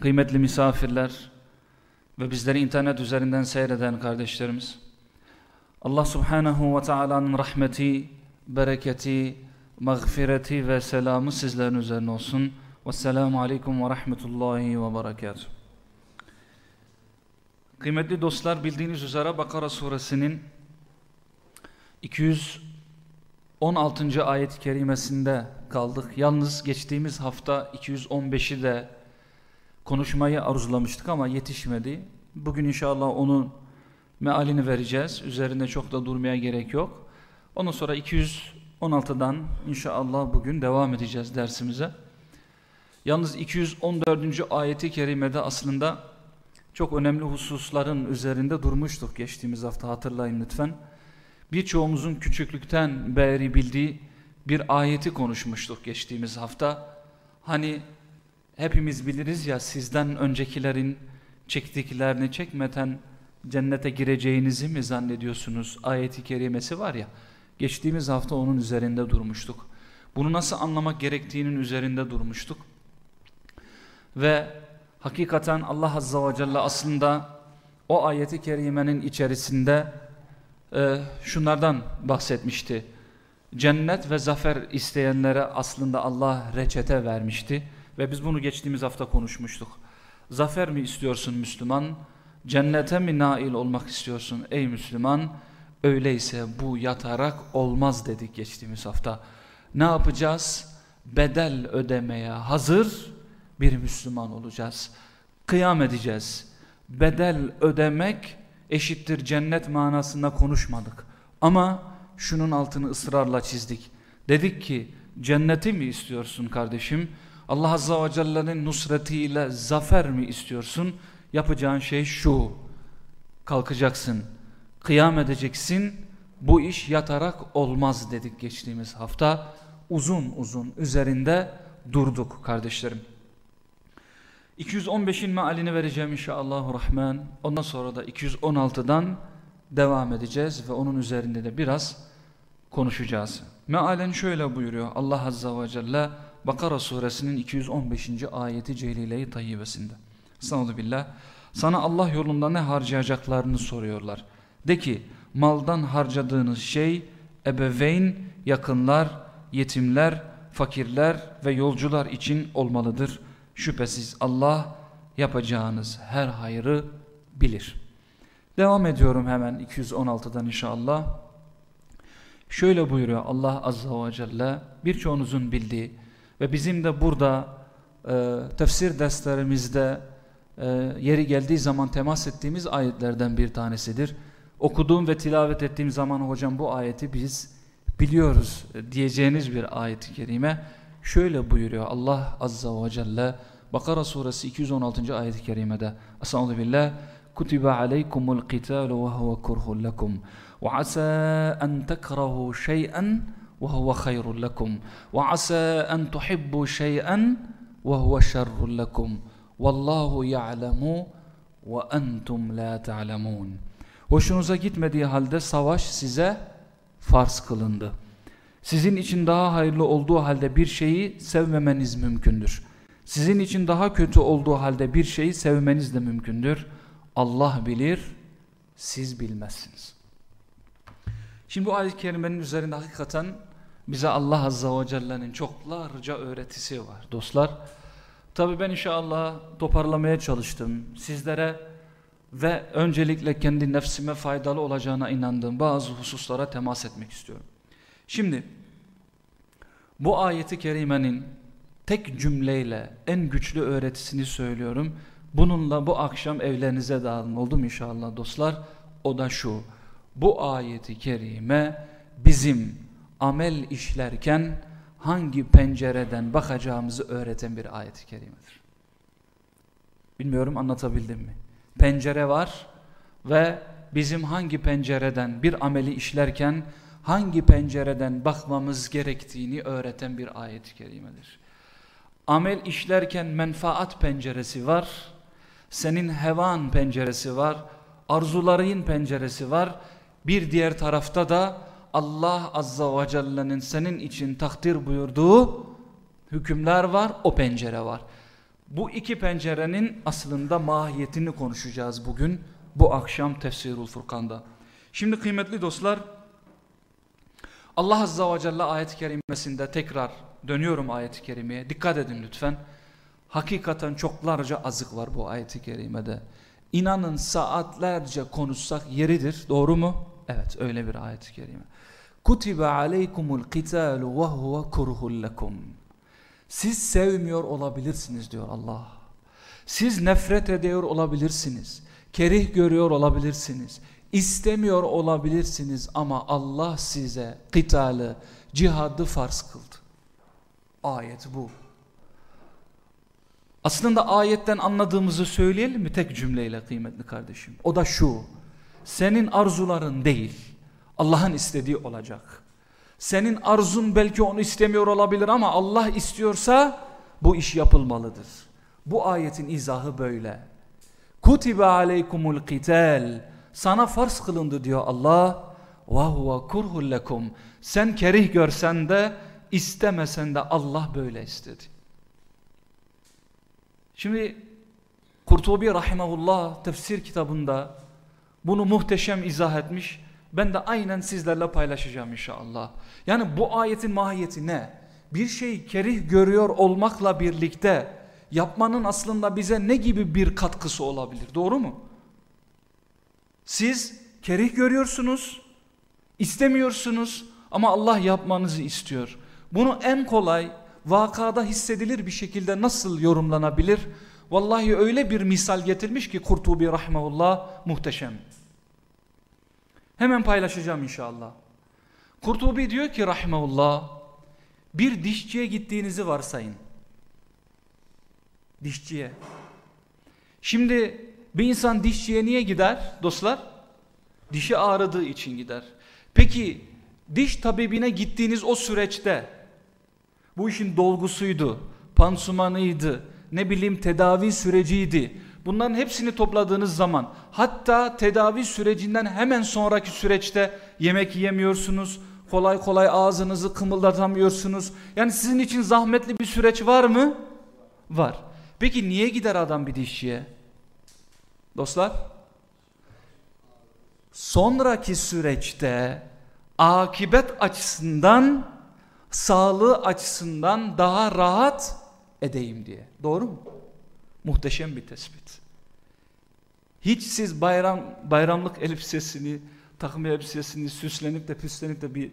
kıymetli misafirler ve bizleri internet üzerinden seyreden kardeşlerimiz. Allah subhanahu ve taala'nın rahmeti, bereketi, mağfireti ve selamı sizlerin üzerine olsun. Vesselamu aleyküm ve rahmetullahi ve berekatuhu. Kıymetli dostlar bildiğiniz üzere Bakara suresinin 216. ayet-i kerimesinde kaldık. Yalnız geçtiğimiz hafta 215'i de konuşmayı arzulamıştık ama yetişmedi. Bugün inşallah onun mealini vereceğiz. Üzerinde çok da durmaya gerek yok. Ondan sonra 216'dan inşallah bugün devam edeceğiz dersimize. Yalnız 214. ayeti kerimede aslında çok önemli hususların üzerinde durmuştuk geçtiğimiz hafta hatırlayın lütfen. Birçoğumuzun küçüklükten beri bildiği bir ayeti konuşmuştuk geçtiğimiz hafta. Hani hepimiz biliriz ya sizden öncekilerin çektiklerini çekmeden cennete gireceğinizi mi zannediyorsunuz? Ayeti kerimesi var ya. Geçtiğimiz hafta onun üzerinde durmuştuk. Bunu nasıl anlamak gerektiğinin üzerinde durmuştuk. Ve hakikaten Allah Azza ve Celle aslında o ayeti kerimenin içerisinde e, şunlardan bahsetmişti. Cennet ve zafer isteyenlere aslında Allah reçete vermişti. Ve biz bunu geçtiğimiz hafta konuşmuştuk. Zafer mi istiyorsun Müslüman? Cennete mi nail olmak istiyorsun ey Müslüman? Öyleyse bu yatarak olmaz dedik geçtiğimiz hafta. Ne yapacağız? Bedel ödemeye hazır bir Müslüman olacağız. Kıyam edeceğiz. Bedel ödemek eşittir cennet manasında konuşmadık. Ama şunun altını ısrarla çizdik. Dedik ki cenneti mi istiyorsun kardeşim? Allah Azza ve Celle'nin nusretiyle zafer mi istiyorsun? Yapacağın şey şu. Kalkacaksın. Kıyam edeceksin. Bu iş yatarak olmaz dedik geçtiğimiz hafta. Uzun uzun üzerinde durduk kardeşlerim. 215'in mealini vereceğim inşallah rahman. Ondan sonra da 216'dan devam edeceğiz ve onun üzerinde de biraz konuşacağız. Mealen şöyle buyuruyor Allah Azza ve Celle Bakara suresinin 215. ayeti celile-i tayyibesinde. Sanadu billah. Sana Allah yolunda ne harcayacaklarını soruyorlar. De ki maldan harcadığınız şey ebeveyn, yakınlar, yetimler, fakirler ve yolcular için olmalıdır. Şüphesiz Allah yapacağınız her hayrı bilir. Devam ediyorum hemen 216'dan inşallah. Şöyle buyuruyor Allah Azza ve Celle birçoğunuzun bildiği ve bizim de burada e, tefsir derslerimizde e, yeri geldiği zaman temas ettiğimiz ayetlerden bir tanesidir. Okuduğum ve tilavet ettiğim zaman hocam bu ayeti biz biliyoruz diyeceğiniz bir ayet-i kerime. Şöyle buyuruyor Allah Azza ve Celle Bakara suresi 216. ayet-i kerimede Estağfirullah billah Kutiba aleykumul qitalu ve huve kurhun lekum ve asa en ve asa en tuhibbu şey'en ve huve şerrun lekum vallahu ya'lemu ve entum la ta'lemun Hoşunuza gitmediği halde savaş size farz kılındı. Sizin için daha hayırlı olduğu halde bir şeyi sevmemeniz mümkündür. Sizin için daha kötü olduğu halde bir şeyi sevmeniz de mümkündür. Allah bilir, siz bilmezsiniz. Şimdi bu ayet-i kerimenin üzerinde hakikaten bize Allah Azza ve Celle'nin çoklarca öğretisi var dostlar. Tabi ben inşallah toparlamaya çalıştım. Sizlere ve öncelikle kendi nefsime faydalı olacağına inandığım bazı hususlara temas etmek istiyorum. Şimdi bu ayeti kerimenin tek cümleyle en güçlü öğretisini söylüyorum. Bununla bu akşam evlerinize dağılın oldu mu inşallah dostlar? O da şu. Bu ayeti kerime bizim amel işlerken hangi pencereden bakacağımızı öğreten bir ayet-i kerimedir. Bilmiyorum anlatabildim mi? Pencere var ve bizim hangi pencereden bir ameli işlerken hangi pencereden bakmamız gerektiğini öğreten bir ayet-i kerimedir. Amel işlerken menfaat penceresi var, senin hevan penceresi var, arzuların penceresi var. Bir diğer tarafta da Allah Azza ve Celle'nin senin için takdir buyurduğu hükümler var, o pencere var. Bu iki pencerenin aslında mahiyetini konuşacağız bugün, bu akşam Tefsirul Furkan'da. Şimdi kıymetli dostlar, Allah Azza ve Celle ayet-i kerimesinde tekrar dönüyorum ayet-i kerimeye, dikkat edin lütfen. Hakikaten çoklarca azık var bu ayet-i kerimede. İnanın saatlerce konuşsak yeridir, doğru mu? Evet, öyle bir ayet-i kerime. Kutibe aleykumul qitalu ve huve kurhul lekum. Siz sevmiyor olabilirsiniz diyor Allah. Siz nefret ediyor olabilirsiniz. Kerih görüyor olabilirsiniz. istemiyor olabilirsiniz ama Allah size kitalı, cihadı farz kıldı. Ayet bu. Aslında ayetten anladığımızı söyleyelim mi tek cümleyle kıymetli kardeşim? O da şu. Senin arzuların değil, Allah'ın istediği olacak. Senin arzun belki onu istemiyor olabilir ama Allah istiyorsa bu iş yapılmalıdır. Bu ayetin izahı böyle. Kutibe aleykumul qital. Sana farz kılındı diyor Allah. Ve huve kurhul lekum. Sen kerih görsen de istemesen de Allah böyle istedi. Şimdi Kurtubi rahimahullah tefsir kitabında bunu muhteşem izah etmiş. Ben de aynen sizlerle paylaşacağım inşallah. Yani bu ayetin mahiyeti ne? Bir şey kerih görüyor olmakla birlikte yapmanın aslında bize ne gibi bir katkısı olabilir? Doğru mu? Siz kerih görüyorsunuz, istemiyorsunuz ama Allah yapmanızı istiyor. Bunu en kolay vakada hissedilir bir şekilde nasıl yorumlanabilir? Vallahi öyle bir misal getirmiş ki Kurtubi rahmeullah muhteşem. Hemen paylaşacağım inşallah. Kurtubi diyor ki rahmeullah bir dişçiye gittiğinizi varsayın. Dişçiye. Şimdi bir insan dişçiye niye gider dostlar? Dişi ağrıdığı için gider. Peki diş tabibine gittiğiniz o süreçte bu işin dolgusuydu, pansumanıydı, ne bileyim tedavi süreciydi. Bunların hepsini topladığınız zaman hatta tedavi sürecinden hemen sonraki süreçte yemek yiyemiyorsunuz. Kolay kolay ağzınızı kımıldatamıyorsunuz. Yani sizin için zahmetli bir süreç var mı? Var. Peki niye gider adam bir dişçiye? Dostlar? Sonraki süreçte akibet açısından sağlığı açısından daha rahat edeyim diye. Doğru mu? Muhteşem bir tespit. Hiç siz bayram bayramlık elbisesini, takım elbisesini süslenip de püslenip de bir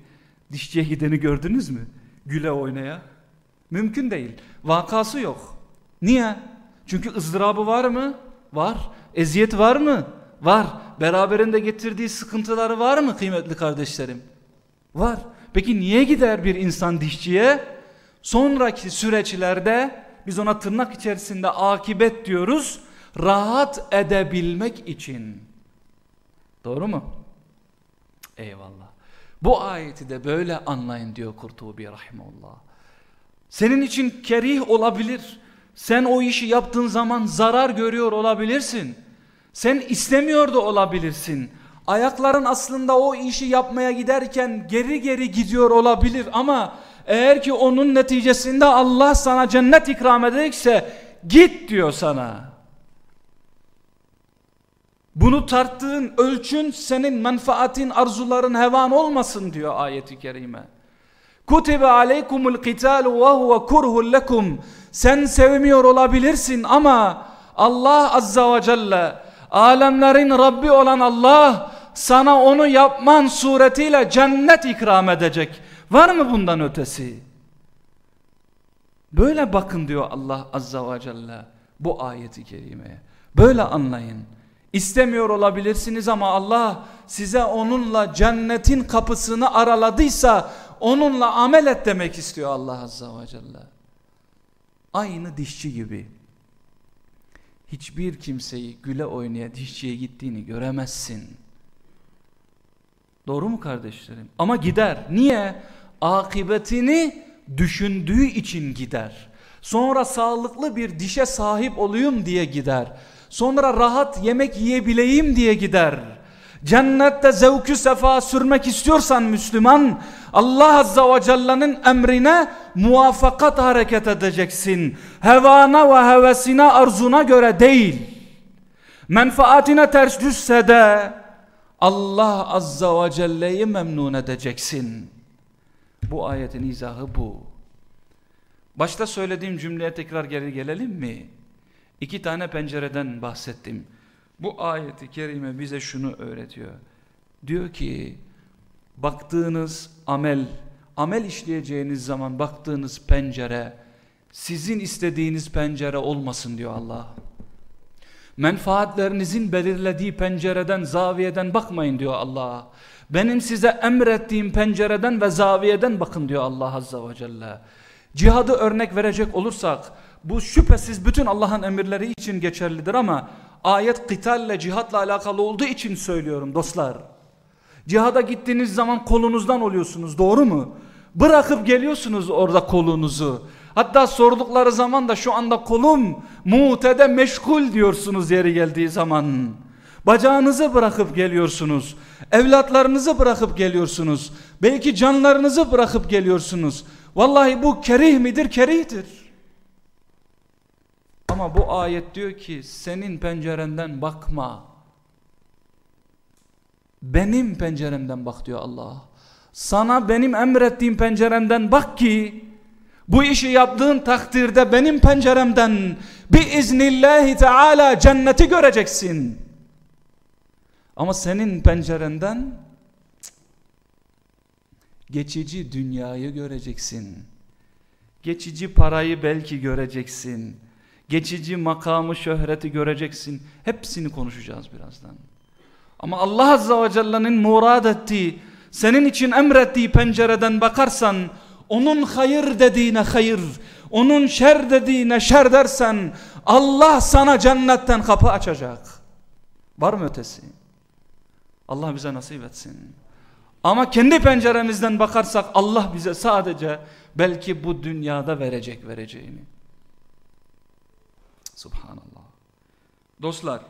dişçiye gideni gördünüz mü? Güle oynaya. Mümkün değil. Vakası yok. Niye? Çünkü ızdırabı var mı? Var. Eziyet var mı? Var. Beraberinde getirdiği sıkıntıları var mı kıymetli kardeşlerim? Var. Peki niye gider bir insan dişçiye? Sonraki süreçlerde biz ona tırnak içerisinde akibet diyoruz. Rahat edebilmek için. Doğru mu? Eyvallah. Bu ayeti de böyle anlayın diyor Kurtubi rahimullah. Senin için kerih olabilir. Sen o işi yaptığın zaman zarar görüyor olabilirsin. Sen istemiyor da olabilirsin. Ayakların aslında o işi yapmaya giderken geri geri gidiyor olabilir ama eğer ki onun neticesinde Allah sana cennet ikram edecekse git diyor sana. Bunu tarttığın ölçün senin menfaatin, arzuların hevan olmasın diyor ayeti kerime. Kutibe aleykumul qitalu ve huve kurhul lekum. Sen sevmiyor olabilirsin ama Allah azza ve celle alemlerin Rabbi olan Allah sana onu yapman suretiyle cennet ikram edecek. Var mı bundan ötesi? Böyle bakın diyor Allah azza ve celle bu ayeti kerimeye. Böyle anlayın. İstemiyor olabilirsiniz ama Allah size onunla cennetin kapısını araladıysa onunla amel et demek istiyor Allah azza ve celle. Aynı dişçi gibi. hiçbir kimseyi güle oynaya dişçiye gittiğini göremezsin. Doğru mu kardeşlerim? Ama gider. Niye? Akıbetini düşündüğü için gider. Sonra sağlıklı bir dişe sahip olayım diye gider. Sonra rahat yemek yiyebileyim diye gider. Cennette zevkü sefa sürmek istiyorsan Müslüman Allah Azza ve Celle'nin emrine muvaffakat hareket edeceksin. Hevana ve hevesine arzuna göre değil. Menfaatine ters düşse de Allah Azza ve Celle'yi memnun edeceksin. Bu ayetin izahı bu. Başta söylediğim cümleye tekrar geri gelelim mi? İki tane pencereden bahsettim. Bu ayeti kerime bize şunu öğretiyor. Diyor ki baktığınız amel, amel işleyeceğiniz zaman baktığınız pencere sizin istediğiniz pencere olmasın diyor Allah. Menfaatlerinizin belirlediği pencereden, zaviyeden bakmayın diyor Allah. Benim size emrettiğim pencereden ve zaviyeden bakın diyor Allah Azza ve Celle. Cihadı örnek verecek olursak bu şüphesiz bütün Allah'ın emirleri için geçerlidir ama ayet kitalle cihatla alakalı olduğu için söylüyorum dostlar. Cihada gittiğiniz zaman kolunuzdan oluyorsunuz doğru mu? Bırakıp geliyorsunuz orada kolunuzu. Hatta sordukları zaman da şu anda kolum mutede meşgul diyorsunuz yeri geldiği zaman. Bacağınızı bırakıp geliyorsunuz. Evlatlarınızı bırakıp geliyorsunuz. Belki canlarınızı bırakıp geliyorsunuz. Vallahi bu kerih midir? Kerihtir. Ama bu ayet diyor ki senin pencerenden bakma. Benim penceremden bak diyor Allah. Sana benim emrettiğim penceremden bak ki bu işi yaptığın takdirde benim penceremden biiznillahi teala cenneti göreceksin. Ama senin pencerenden geçici dünyayı göreceksin. Geçici parayı belki göreceksin. Geçici makamı, şöhreti göreceksin. Hepsini konuşacağız birazdan. Ama Allah Azza ve Celle'nin murad ettiği, senin için emrettiği pencereden bakarsan, onun hayır dediğine hayır, onun şer dediğine şer dersen, Allah sana cennetten kapı açacak. Var mı ötesi? Allah bize nasip etsin. Ama kendi penceremizden bakarsak Allah bize sadece belki bu dünyada verecek vereceğini. Subhanallah. Dostlar,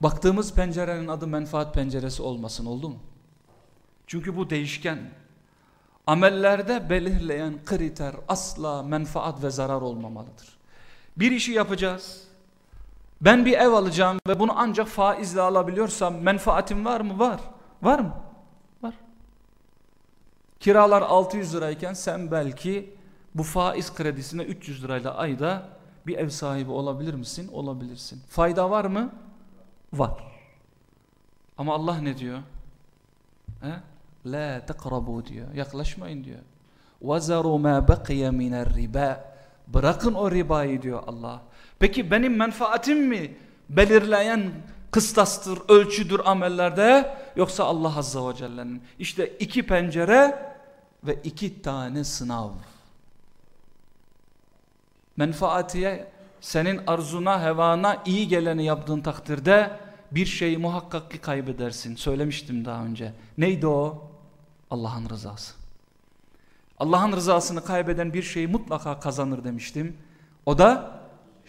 baktığımız pencerenin adı menfaat penceresi olmasın oldu mu? Çünkü bu değişken. Amellerde belirleyen kriter asla menfaat ve zarar olmamalıdır. Bir işi yapacağız. Ben bir ev alacağım ve bunu ancak faizle alabiliyorsam menfaatim var mı? Var. Var mı? Var. Kiralar 600 lirayken sen belki bu faiz kredisine 300 lirayla ayda bir ev sahibi olabilir misin? Olabilirsin. Fayda var mı? Var. Ama Allah ne diyor? He? La tekrabu diyor. Yaklaşmayın diyor. وَزَرُوا مَا بَقِيَ مِنَ الرِّبَا Bırakın o ribayı diyor Allah. Peki benim menfaatim mi belirleyen kıstastır, ölçüdür amellerde yoksa Allah Azza ve Celle'nin? İşte iki pencere ve iki tane sınav. Menfaatiye senin arzuna, hevana iyi geleni yaptığın takdirde bir şeyi muhakkak ki kaybedersin. Söylemiştim daha önce. Neydi o? Allah'ın rızası. Allah'ın rızasını kaybeden bir şeyi mutlaka kazanır demiştim. O da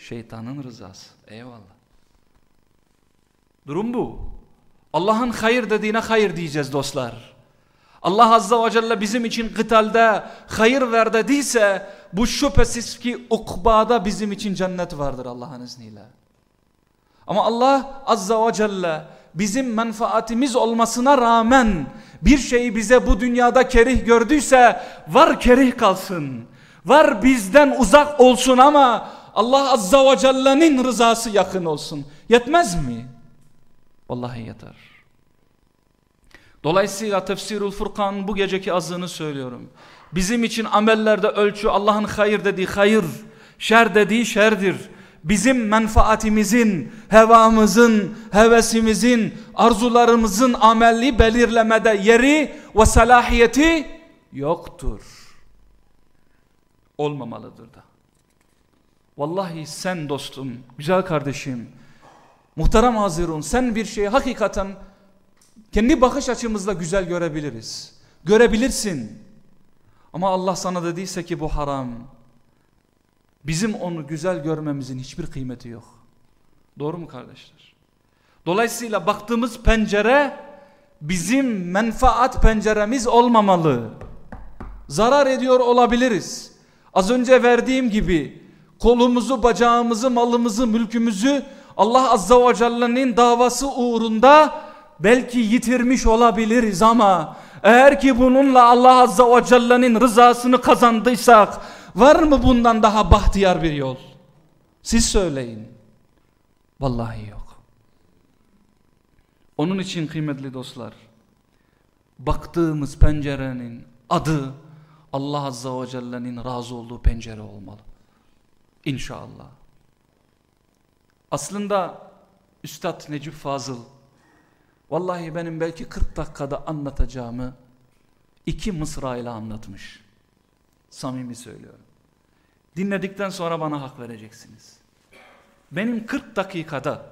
şeytanın rızası. Eyvallah. Durum bu. Allah'ın hayır dediğine hayır diyeceğiz dostlar. Allah Azza ve Celle bizim için kıtalde hayır ver dediyse bu şüphesiz ki ukbada bizim için cennet vardır Allah'ın izniyle. Ama Allah Azza ve Celle bizim menfaatimiz olmasına rağmen bir şeyi bize bu dünyada kerih gördüyse var kerih kalsın. Var bizden uzak olsun ama Allah Azza ve Celle'nin rızası yakın olsun. Yetmez mi? Vallahi yeter. Dolayısıyla tefsirul Furkan bu geceki azığını söylüyorum. Bizim için amellerde ölçü Allah'ın hayır dediği hayır, şer dediği şerdir. Bizim menfaatimizin, hevamızın, hevesimizin, arzularımızın amelli belirlemede yeri ve salahiyeti yoktur. Olmamalıdır da. Vallahi sen dostum, güzel kardeşim, muhterem Hazirun sen bir şeyi hakikaten kendi bakış açımızla güzel görebiliriz. Görebilirsin. Ama Allah sana dediyse ki bu haram. Bizim onu güzel görmemizin hiçbir kıymeti yok. Doğru mu kardeşler? Dolayısıyla baktığımız pencere bizim menfaat penceremiz olmamalı. Zarar ediyor olabiliriz. Az önce verdiğim gibi kolumuzu, bacağımızı, malımızı, mülkümüzü Allah Azza ve Celle'nin davası uğrunda belki yitirmiş olabiliriz ama eğer ki bununla Allah Azza ve Celle'nin rızasını kazandıysak var mı bundan daha bahtiyar bir yol? Siz söyleyin. Vallahi yok. Onun için kıymetli dostlar baktığımız pencerenin adı Allah Azza ve Celle'nin razı olduğu pencere olmalı. İnşallah. Aslında Üstad Necip Fazıl vallahi benim belki 40 dakikada anlatacağımı iki mısra ile anlatmış. Samimi söylüyorum. Dinledikten sonra bana hak vereceksiniz. Benim 40 dakikada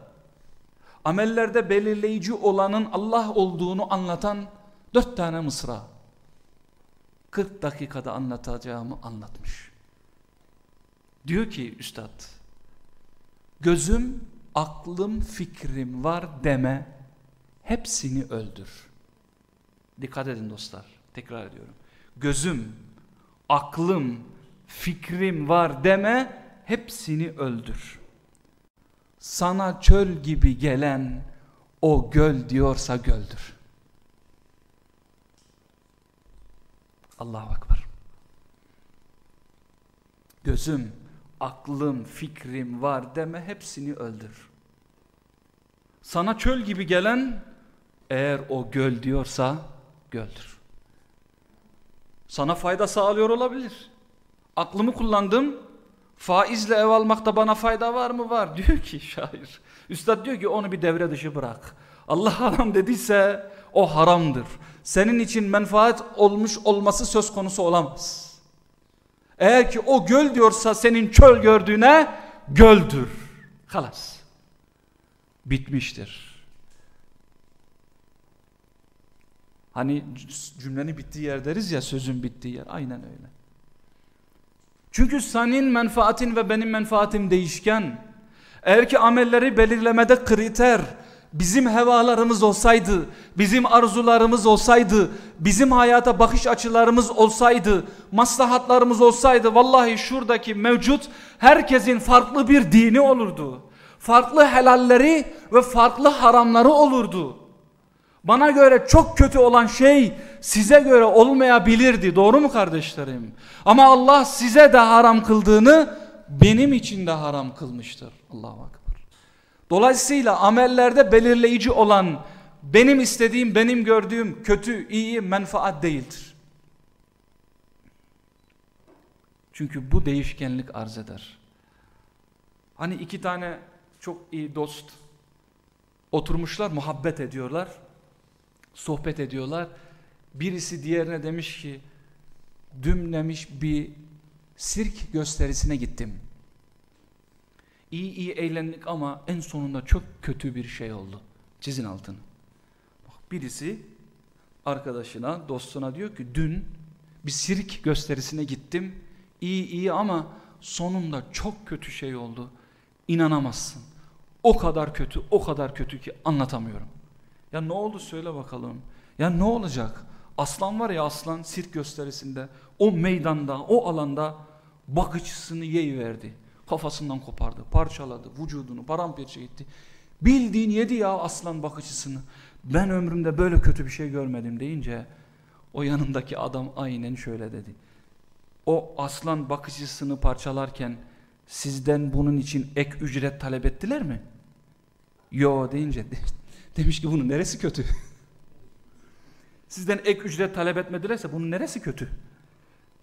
amellerde belirleyici olanın Allah olduğunu anlatan dört tane mısra. 40 dakikada anlatacağımı anlatmış. Diyor ki üstad, gözüm, aklım, fikrim var deme, hepsini öldür. Dikkat edin dostlar, tekrar ediyorum. Gözüm, aklım, fikrim var deme, hepsini öldür. Sana çöl gibi gelen o göl diyorsa göldür. Allahu Ekber. Gözüm, aklım, fikrim var deme hepsini öldür. Sana çöl gibi gelen eğer o göl diyorsa göldür. Sana fayda sağlıyor olabilir. Aklımı kullandım. Faizle ev almakta bana fayda var mı? Var. Diyor ki şair. Üstad diyor ki onu bir devre dışı bırak. Allah haram dediyse o haramdır. Senin için menfaat olmuş olması söz konusu olamaz. Eğer ki o göl diyorsa senin çöl gördüğüne göldür. Halas. Bitmiştir. Hani cümlenin bittiği yer deriz ya sözün bittiği yer. Aynen öyle. Çünkü senin menfaatin ve benim menfaatim değişken. Eğer ki amelleri belirlemede kriter, bizim hevalarımız olsaydı, bizim arzularımız olsaydı, bizim hayata bakış açılarımız olsaydı, maslahatlarımız olsaydı vallahi şuradaki mevcut herkesin farklı bir dini olurdu. Farklı helalleri ve farklı haramları olurdu. Bana göre çok kötü olan şey size göre olmayabilirdi. Doğru mu kardeşlerim? Ama Allah size de haram kıldığını benim için de haram kılmıştır. Allah'a akbar. Dolayısıyla amellerde belirleyici olan benim istediğim, benim gördüğüm kötü, iyi, menfaat değildir. Çünkü bu değişkenlik arz eder. Hani iki tane çok iyi dost oturmuşlar, muhabbet ediyorlar sohbet ediyorlar. Birisi diğerine demiş ki dün demiş bir sirk gösterisine gittim. İyi iyi eğlendik ama en sonunda çok kötü bir şey oldu. Çizin altını. Bak, birisi arkadaşına, dostuna diyor ki dün bir sirk gösterisine gittim. İyi iyi ama sonunda çok kötü şey oldu. İnanamazsın. O kadar kötü, o kadar kötü ki anlatamıyorum. Ya ne oldu söyle bakalım. Ya ne olacak? Aslan var ya aslan sirk gösterisinde o meydanda o alanda bakıcısını yeyiverdi. Kafasından kopardı, parçaladı, vücudunu paramparça etti. Bildiğin yedi ya aslan bakıcısını. Ben ömrümde böyle kötü bir şey görmedim deyince o yanındaki adam aynen şöyle dedi. O aslan bakıcısını parçalarken sizden bunun için ek ücret talep ettiler mi? Yo deyince Demiş ki bunun neresi kötü? Sizden ek ücret talep etmedilerse bunun neresi kötü?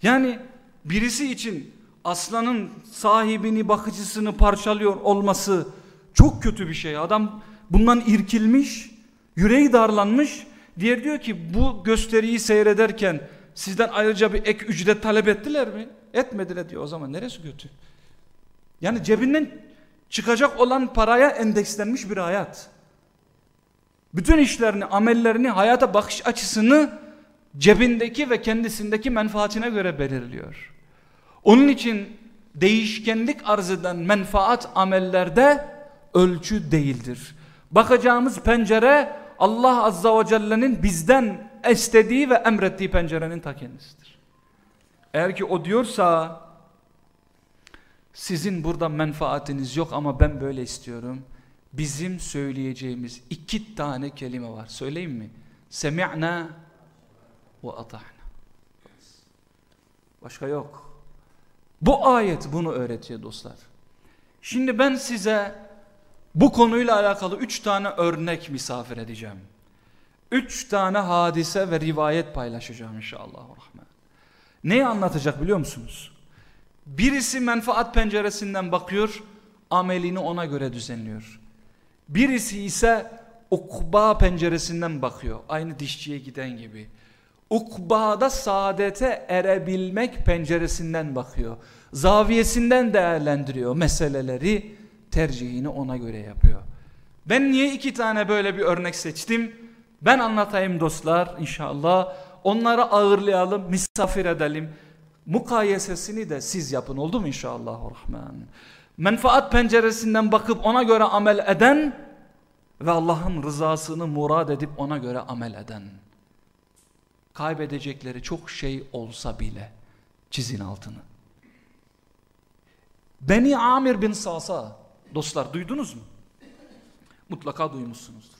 Yani birisi için aslanın sahibini, bakıcısını parçalıyor olması çok kötü bir şey. Adam bundan irkilmiş, yüreği darlanmış. Diğer diyor ki bu gösteriyi seyrederken sizden ayrıca bir ek ücret talep ettiler mi? Etmediler diyor. O zaman neresi kötü? Yani cebinden çıkacak olan paraya endekslenmiş bir hayat. Bütün işlerini, amellerini, hayata bakış açısını cebindeki ve kendisindeki menfaatine göre belirliyor. Onun için değişkenlik arz eden menfaat amellerde ölçü değildir. Bakacağımız pencere Allah Azza ve Celle'nin bizden istediği ve emrettiği pencerenin ta kendisidir. Eğer ki o diyorsa sizin burada menfaatiniz yok ama ben böyle istiyorum. Bizim söyleyeceğimiz iki tane kelime var. Söyleyeyim mi? Semi'na ve ata'na. Başka yok. Bu ayet bunu öğretiyor dostlar. Şimdi ben size bu konuyla alakalı üç tane örnek misafir edeceğim. Üç tane hadise ve rivayet paylaşacağım inşallah. Neyi anlatacak biliyor musunuz? Birisi menfaat penceresinden bakıyor, amelini ona göre düzenliyor. Birisi ise ukba penceresinden bakıyor. Aynı dişçiye giden gibi. Ukbada saadete erebilmek penceresinden bakıyor. Zaviyesinden değerlendiriyor meseleleri, tercihini ona göre yapıyor. Ben niye iki tane böyle bir örnek seçtim? Ben anlatayım dostlar inşallah. Onları ağırlayalım, misafir edelim. Mukayesesini de siz yapın oldu mu inşallah rahman. Menfaat penceresinden bakıp ona göre amel eden ve Allah'ın rızasını murad edip ona göre amel eden. Kaybedecekleri çok şey olsa bile çizin altını. Beni Amir bin Sasa dostlar duydunuz mu? Mutlaka duymuşsunuzdur.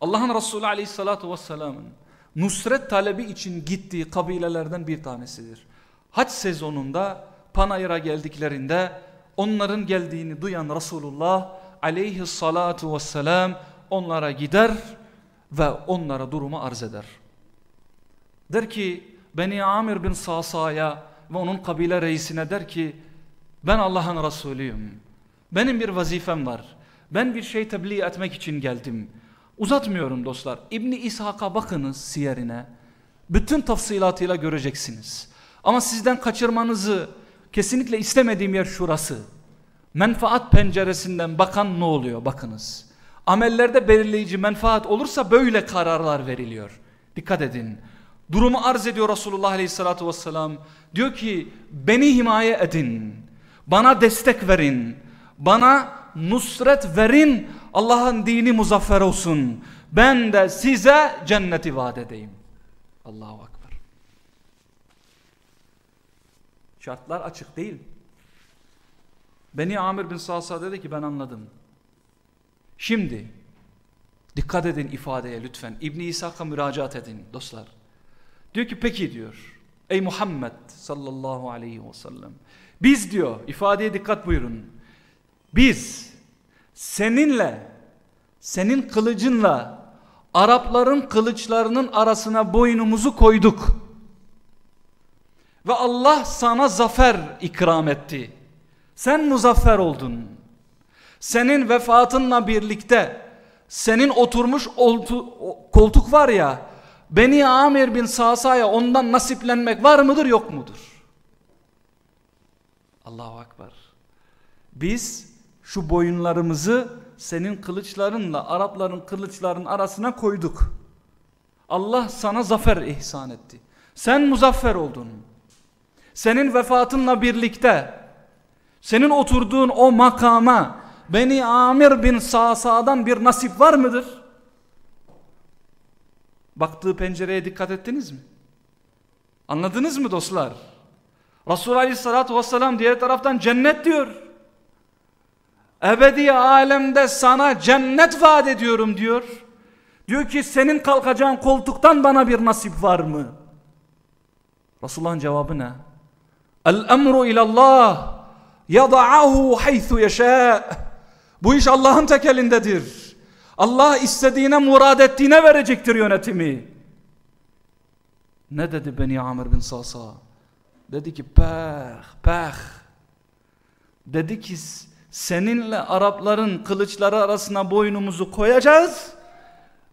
Allah'ın Resulü aleyhissalatu vesselamın nusret talebi için gittiği kabilelerden bir tanesidir. Haç sezonunda Panayır'a geldiklerinde onların geldiğini duyan Resulullah aleyhissalatu vesselam onlara gider ve onlara durumu arz eder. Der ki Beni Amir bin Sasa'ya ve onun kabile reisine der ki ben Allah'ın Resulüyüm. Benim bir vazifem var. Ben bir şey tebliğ etmek için geldim. Uzatmıyorum dostlar. İbni İshak'a bakınız siyerine. Bütün tafsilatıyla göreceksiniz. Ama sizden kaçırmanızı kesinlikle istemediğim yer şurası. Menfaat penceresinden bakan ne oluyor bakınız. Amellerde belirleyici menfaat olursa böyle kararlar veriliyor. Dikkat edin. Durumu arz ediyor Resulullah Aleyhisselatü Vesselam. Diyor ki beni himaye edin. Bana destek verin. Bana nusret verin. Allah'ın dini muzaffer olsun. Ben de size cenneti vaat edeyim. Allahu Akbar. Şartlar açık değil. Beni Amir bin Sasa dedi ki ben anladım. Şimdi dikkat edin ifadeye lütfen. İbni İshak'a müracaat edin dostlar. Diyor ki peki diyor. Ey Muhammed sallallahu aleyhi ve sellem. Biz diyor ifadeye dikkat buyurun. Biz seninle senin kılıcınla Arapların kılıçlarının arasına boynumuzu koyduk. Ve Allah sana zafer ikram etti. Sen muzaffer oldun. Senin vefatınla birlikte senin oturmuş koltuk var ya Beni Amir bin Sasa'ya ondan nasiplenmek var mıdır yok mudur? Allahu Akbar. Biz şu boyunlarımızı senin kılıçlarınla Arapların kılıçların arasına koyduk. Allah sana zafer ihsan etti. Sen muzaffer oldun. Senin vefatınla birlikte senin oturduğun o makama Beni Amir bin Sasa'dan bir nasip var mıdır? Baktığı pencereye dikkat ettiniz mi? Anladınız mı dostlar? Resulullah Aleyhisselatü Vesselam diğer taraftan cennet diyor. Ebedi alemde sana cennet vaat ediyorum diyor. Diyor ki senin kalkacağın koltuktan bana bir nasip var mı? Resulullah'ın cevabı ne? El emru ilallah yada'ahu haythu yeşâ. Bu iş Allah'ın tekelindedir. Allah istediğine murad ettiğine verecektir yönetimi. Ne dedi Beni Amr bin Sasa? Dedi ki peh peh. Dedi ki seninle Arapların kılıçları arasına boynumuzu koyacağız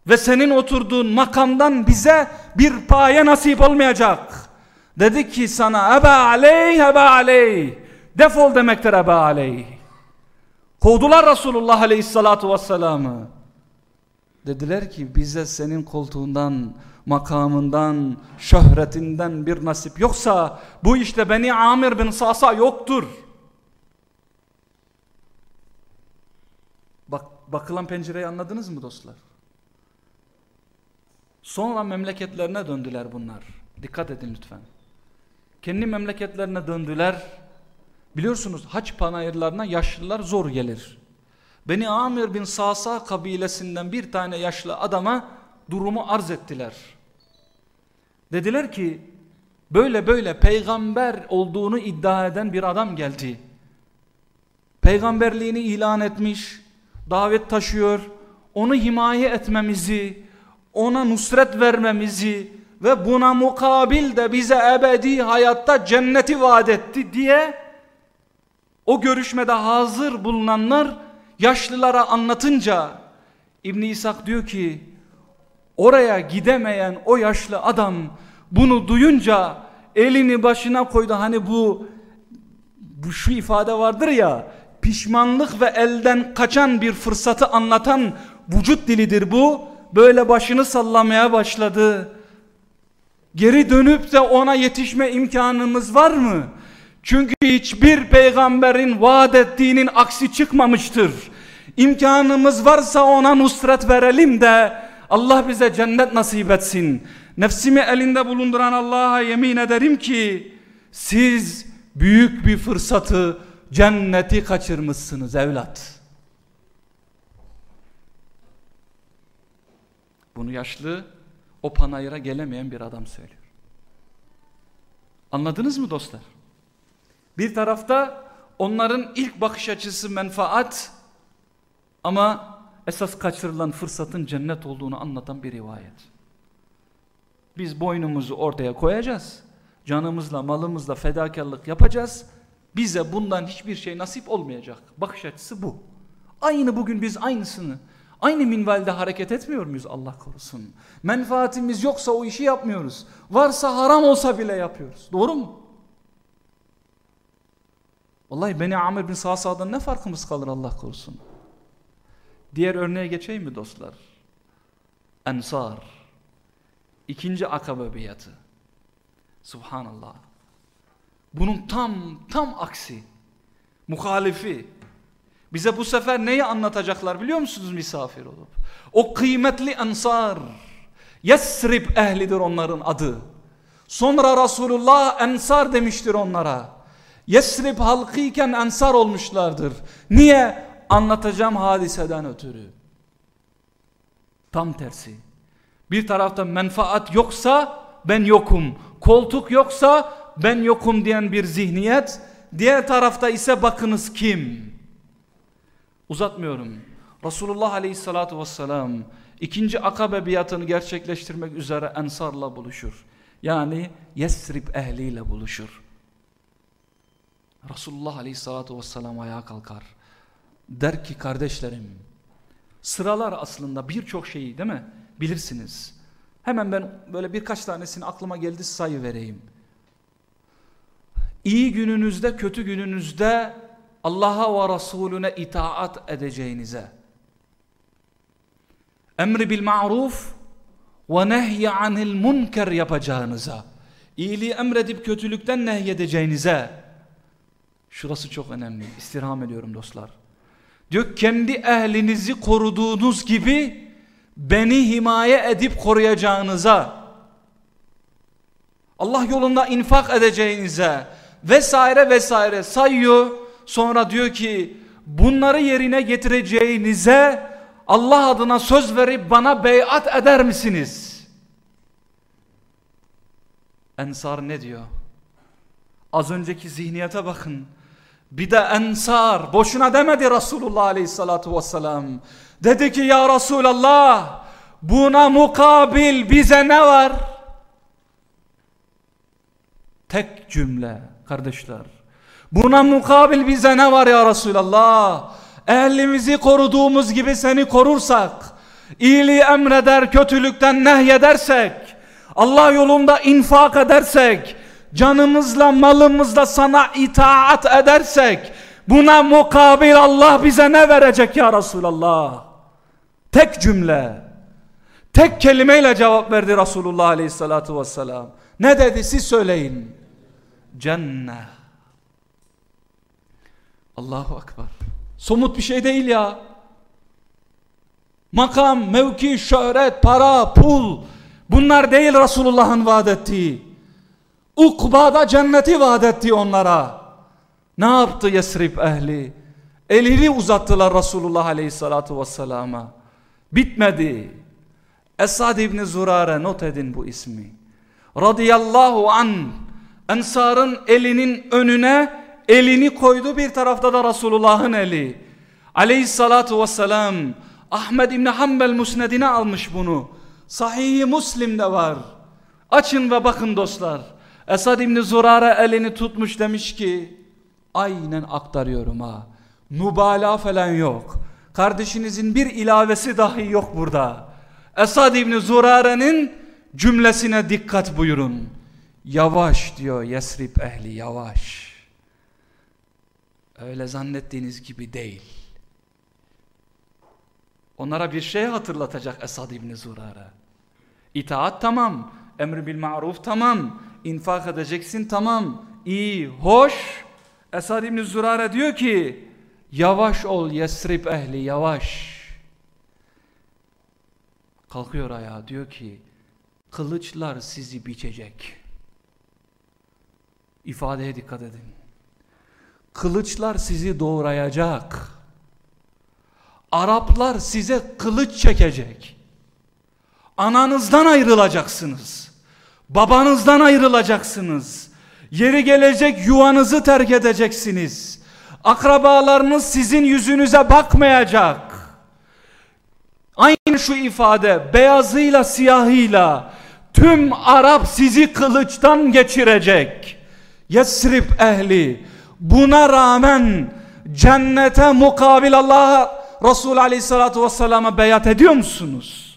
ve senin oturduğun makamdan bize bir paye nasip olmayacak. Dedi ki sana ebe aleyh ebe aleyh Defol demektir Ebe aleyh. Kovdular Resulullah aleyhissalatu vesselam'ı. Dediler ki bize senin koltuğundan, makamından, şöhretinden bir nasip yoksa bu işte Beni Amir bin Sasa yoktur. Bak, bakılan pencereyi anladınız mı dostlar? Sonra memleketlerine döndüler bunlar. Dikkat edin lütfen. Kendi memleketlerine döndüler. Biliyorsunuz haç panayırlarına yaşlılar zor gelir. Beni Amir bin Sasa kabilesinden bir tane yaşlı adama durumu arz ettiler. Dediler ki böyle böyle peygamber olduğunu iddia eden bir adam geldi. Peygamberliğini ilan etmiş, davet taşıyor, onu himaye etmemizi, ona nusret vermemizi ve buna mukabil de bize ebedi hayatta cenneti vaat etti diye o görüşmede hazır bulunanlar yaşlılara anlatınca İbn İshak diyor ki oraya gidemeyen o yaşlı adam bunu duyunca elini başına koydu. Hani bu bu şu ifade vardır ya pişmanlık ve elden kaçan bir fırsatı anlatan vücut dilidir bu. Böyle başını sallamaya başladı. Geri dönüp de ona yetişme imkanımız var mı çünkü hiçbir peygamberin vaat ettiğinin aksi çıkmamıştır. İmkanımız varsa ona nusret verelim de Allah bize cennet nasip etsin. Nefsimi elinde bulunduran Allah'a yemin ederim ki siz büyük bir fırsatı cenneti kaçırmışsınız evlat. Bunu yaşlı o panayıra gelemeyen bir adam söylüyor. Anladınız mı dostlar? Bir tarafta onların ilk bakış açısı menfaat ama esas kaçırılan fırsatın cennet olduğunu anlatan bir rivayet. Biz boynumuzu ortaya koyacağız. Canımızla, malımızla fedakarlık yapacağız. Bize bundan hiçbir şey nasip olmayacak. Bakış açısı bu. Aynı bugün biz aynısını, aynı minvalde hareket etmiyor muyuz Allah korusun? Menfaatimiz yoksa o işi yapmıyoruz. Varsa haram olsa bile yapıyoruz. Doğru mu? Vallahi Beni Amr bin Sasa'dan ne farkımız kalır Allah korusun. Diğer örneğe geçeyim mi dostlar? Ensar. İkinci akabe biyatı. Subhanallah. Bunun tam tam aksi. Muhalifi. Bize bu sefer neyi anlatacaklar biliyor musunuz misafir olup? O kıymetli ensar. Yesrib ehlidir onların adı. Sonra Resulullah ensar demiştir onlara. Yesrib halkıyken ensar olmuşlardır. Niye? Anlatacağım hadiseden ötürü. Tam tersi. Bir tarafta menfaat yoksa ben yokum. Koltuk yoksa ben yokum diyen bir zihniyet. Diğer tarafta ise bakınız kim? Uzatmıyorum. Resulullah aleyhissalatu vesselam ikinci akabe biatını gerçekleştirmek üzere ensarla buluşur. Yani Yesrib ehliyle buluşur. Resulullah Aleyhisselatü Vesselam ayağa kalkar. Der ki kardeşlerim sıralar aslında birçok şeyi değil mi bilirsiniz. Hemen ben böyle birkaç tanesini aklıma geldi sayı vereyim. İyi gününüzde kötü gününüzde Allah'a ve Resulüne itaat edeceğinize. Emri bil ma'ruf ve nehyi anil munker yapacağınıza. İyiliği emredip kötülükten nehyedeceğinize Şurası çok önemli. İstirham ediyorum dostlar. Diyor kendi ehlinizi koruduğunuz gibi beni himaye edip koruyacağınıza Allah yolunda infak edeceğinize vesaire vesaire sayıyor. Sonra diyor ki bunları yerine getireceğinize Allah adına söz verip bana beyat eder misiniz? Ensar ne diyor? Az önceki zihniyete bakın. Bir de ensar boşuna demedi Resulullah aleyhissalatu vesselam. Dedi ki ya Resulallah buna mukabil bize ne var? Tek cümle kardeşler. Buna mukabil bize ne var ya Resulallah? Ehlimizi koruduğumuz gibi seni korursak, iyiliği emreder, kötülükten nehyedersek, Allah yolunda infak edersek, canımızla malımızla sana itaat edersek buna mukabil Allah bize ne verecek ya Resulallah? Tek cümle. Tek kelimeyle cevap verdi Resulullah Aleyhisselatü Vesselam. Ne dedi siz söyleyin. Cennet. Allahu Akbar. Somut bir şey değil ya. Makam, mevki, şöhret, para, pul bunlar değil Resulullah'ın vaat ettiği. Ukba'da cenneti vaat etti onlara. Ne yaptı Yesrib ehli? Elini uzattılar Resulullah Aleyhisselatü Vesselam'a. Bitmedi. Esad İbni Zurare not edin bu ismi. Radıyallahu an Ensar'ın elinin önüne elini koydu bir tarafta da Resulullah'ın eli. Aleyhissalatu vesselam Ahmed İbni Hanbel musnedine almış bunu. Sahih-i Müslim'de var. Açın ve bakın dostlar. Esad İbni Zurare elini tutmuş demiş ki aynen aktarıyorum ha. Mübalağa falan yok. Kardeşinizin bir ilavesi dahi yok burada. Esad İbni Zurare'nin cümlesine dikkat buyurun. Yavaş diyor Yesrib ehli yavaş. Öyle zannettiğiniz gibi değil. Onlara bir şey hatırlatacak Esad İbni Zurare. İtaat tamam, emri bil maruf tamam, infak edeceksin tamam, iyi, hoş. Esad İbni Zurare diyor ki, yavaş ol Yesrib ehli yavaş. Kalkıyor ayağa diyor ki, kılıçlar sizi biçecek. İfadeye dikkat edin. Kılıçlar sizi doğrayacak. Araplar size kılıç çekecek. Ananızdan ayrılacaksınız. Babanızdan ayrılacaksınız. Yeri gelecek yuvanızı terk edeceksiniz. Akrabalarınız sizin yüzünüze bakmayacak. Aynı şu ifade beyazıyla siyahıyla tüm Arap sizi kılıçtan geçirecek. Yesrib ehli buna rağmen cennete mukabil Allah'a Resul aleyhissalatu vesselama beyat ediyor musunuz?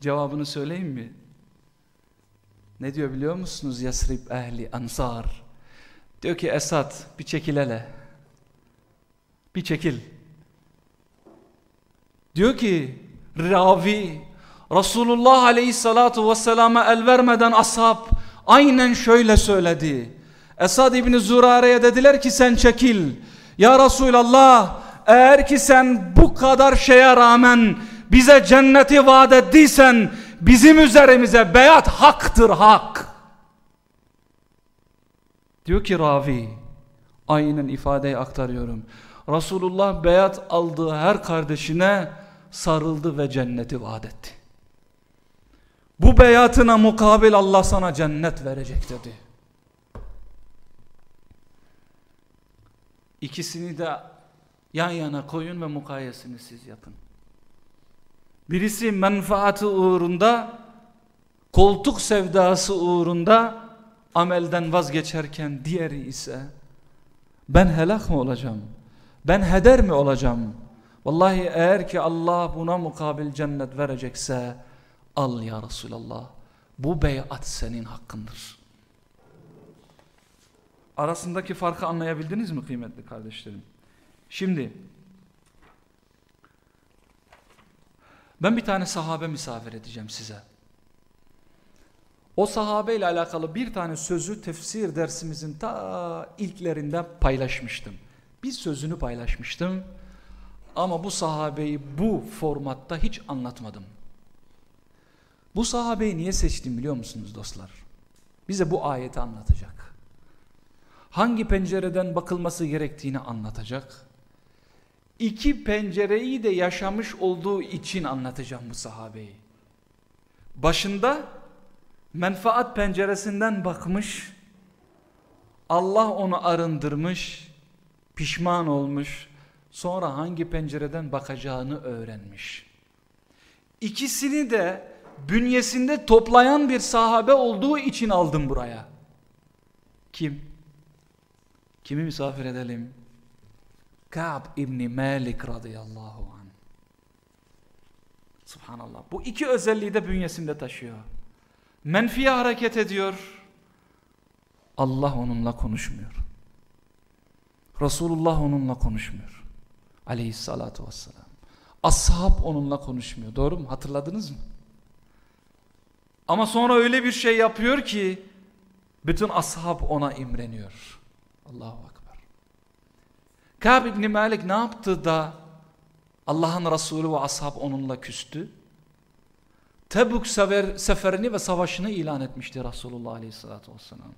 Cevabını söyleyeyim mi? Ne diyor biliyor musunuz Yesrib ehli ansar? Diyor ki Esad bir çekil hele. Bir çekil. Diyor ki ravi Resulullah aleyhissalatu vesselama el vermeden ashab aynen şöyle söyledi. Esad İbni Zurare'ye dediler ki sen çekil. Ya Resulallah eğer ki sen bu kadar şeye rağmen bize cenneti vaat ettiysen bizim üzerimize beyat haktır hak. Diyor ki ravi aynen ifadeyi aktarıyorum. Resulullah beyat aldığı her kardeşine sarıldı ve cenneti vaat etti. Bu beyatına mukabil Allah sana cennet verecek dedi. İkisini de yan yana koyun ve mukayesini siz yapın. Birisi menfaati uğrunda, koltuk sevdası uğrunda amelden vazgeçerken diğeri ise ben helak mı olacağım? Ben heder mi olacağım? Vallahi eğer ki Allah buna mukabil cennet verecekse al ya Resulallah. Bu beyat senin hakkındır. Arasındaki farkı anlayabildiniz mi kıymetli kardeşlerim? Şimdi ben bir tane sahabe misafir edeceğim size. O sahabe ile alakalı bir tane sözü tefsir dersimizin ta ilklerinde paylaşmıştım. Bir sözünü paylaşmıştım. Ama bu sahabeyi bu formatta hiç anlatmadım. Bu sahabeyi niye seçtim biliyor musunuz dostlar? Bize bu ayeti anlatacak. Hangi pencereden bakılması gerektiğini anlatacak. İki pencereyi de yaşamış olduğu için anlatacağım bu sahabeyi. Başında menfaat penceresinden bakmış, Allah onu arındırmış, pişman olmuş, sonra hangi pencereden bakacağını öğrenmiş. İkisini de bünyesinde toplayan bir sahabe olduğu için aldım buraya. Kim? Kimi misafir edelim? Ka'b İbni Malik radıyallahu anh. Subhanallah. Bu iki özelliği de bünyesinde taşıyor. menfiye hareket ediyor. Allah onunla konuşmuyor. Resulullah onunla konuşmuyor. Aleyhissalatu vesselam. Ashab onunla konuşmuyor. Doğru mu? Hatırladınız mı? Ama sonra öyle bir şey yapıyor ki bütün ashab ona imreniyor. Allahu Akbar. Kâb İbni Malik ne yaptı da Allah'ın Resulü ve ashab onunla küstü? Tebuk sefer, seferini ve savaşını ilan etmişti Resulullah Aleyhisselatü Vesselam.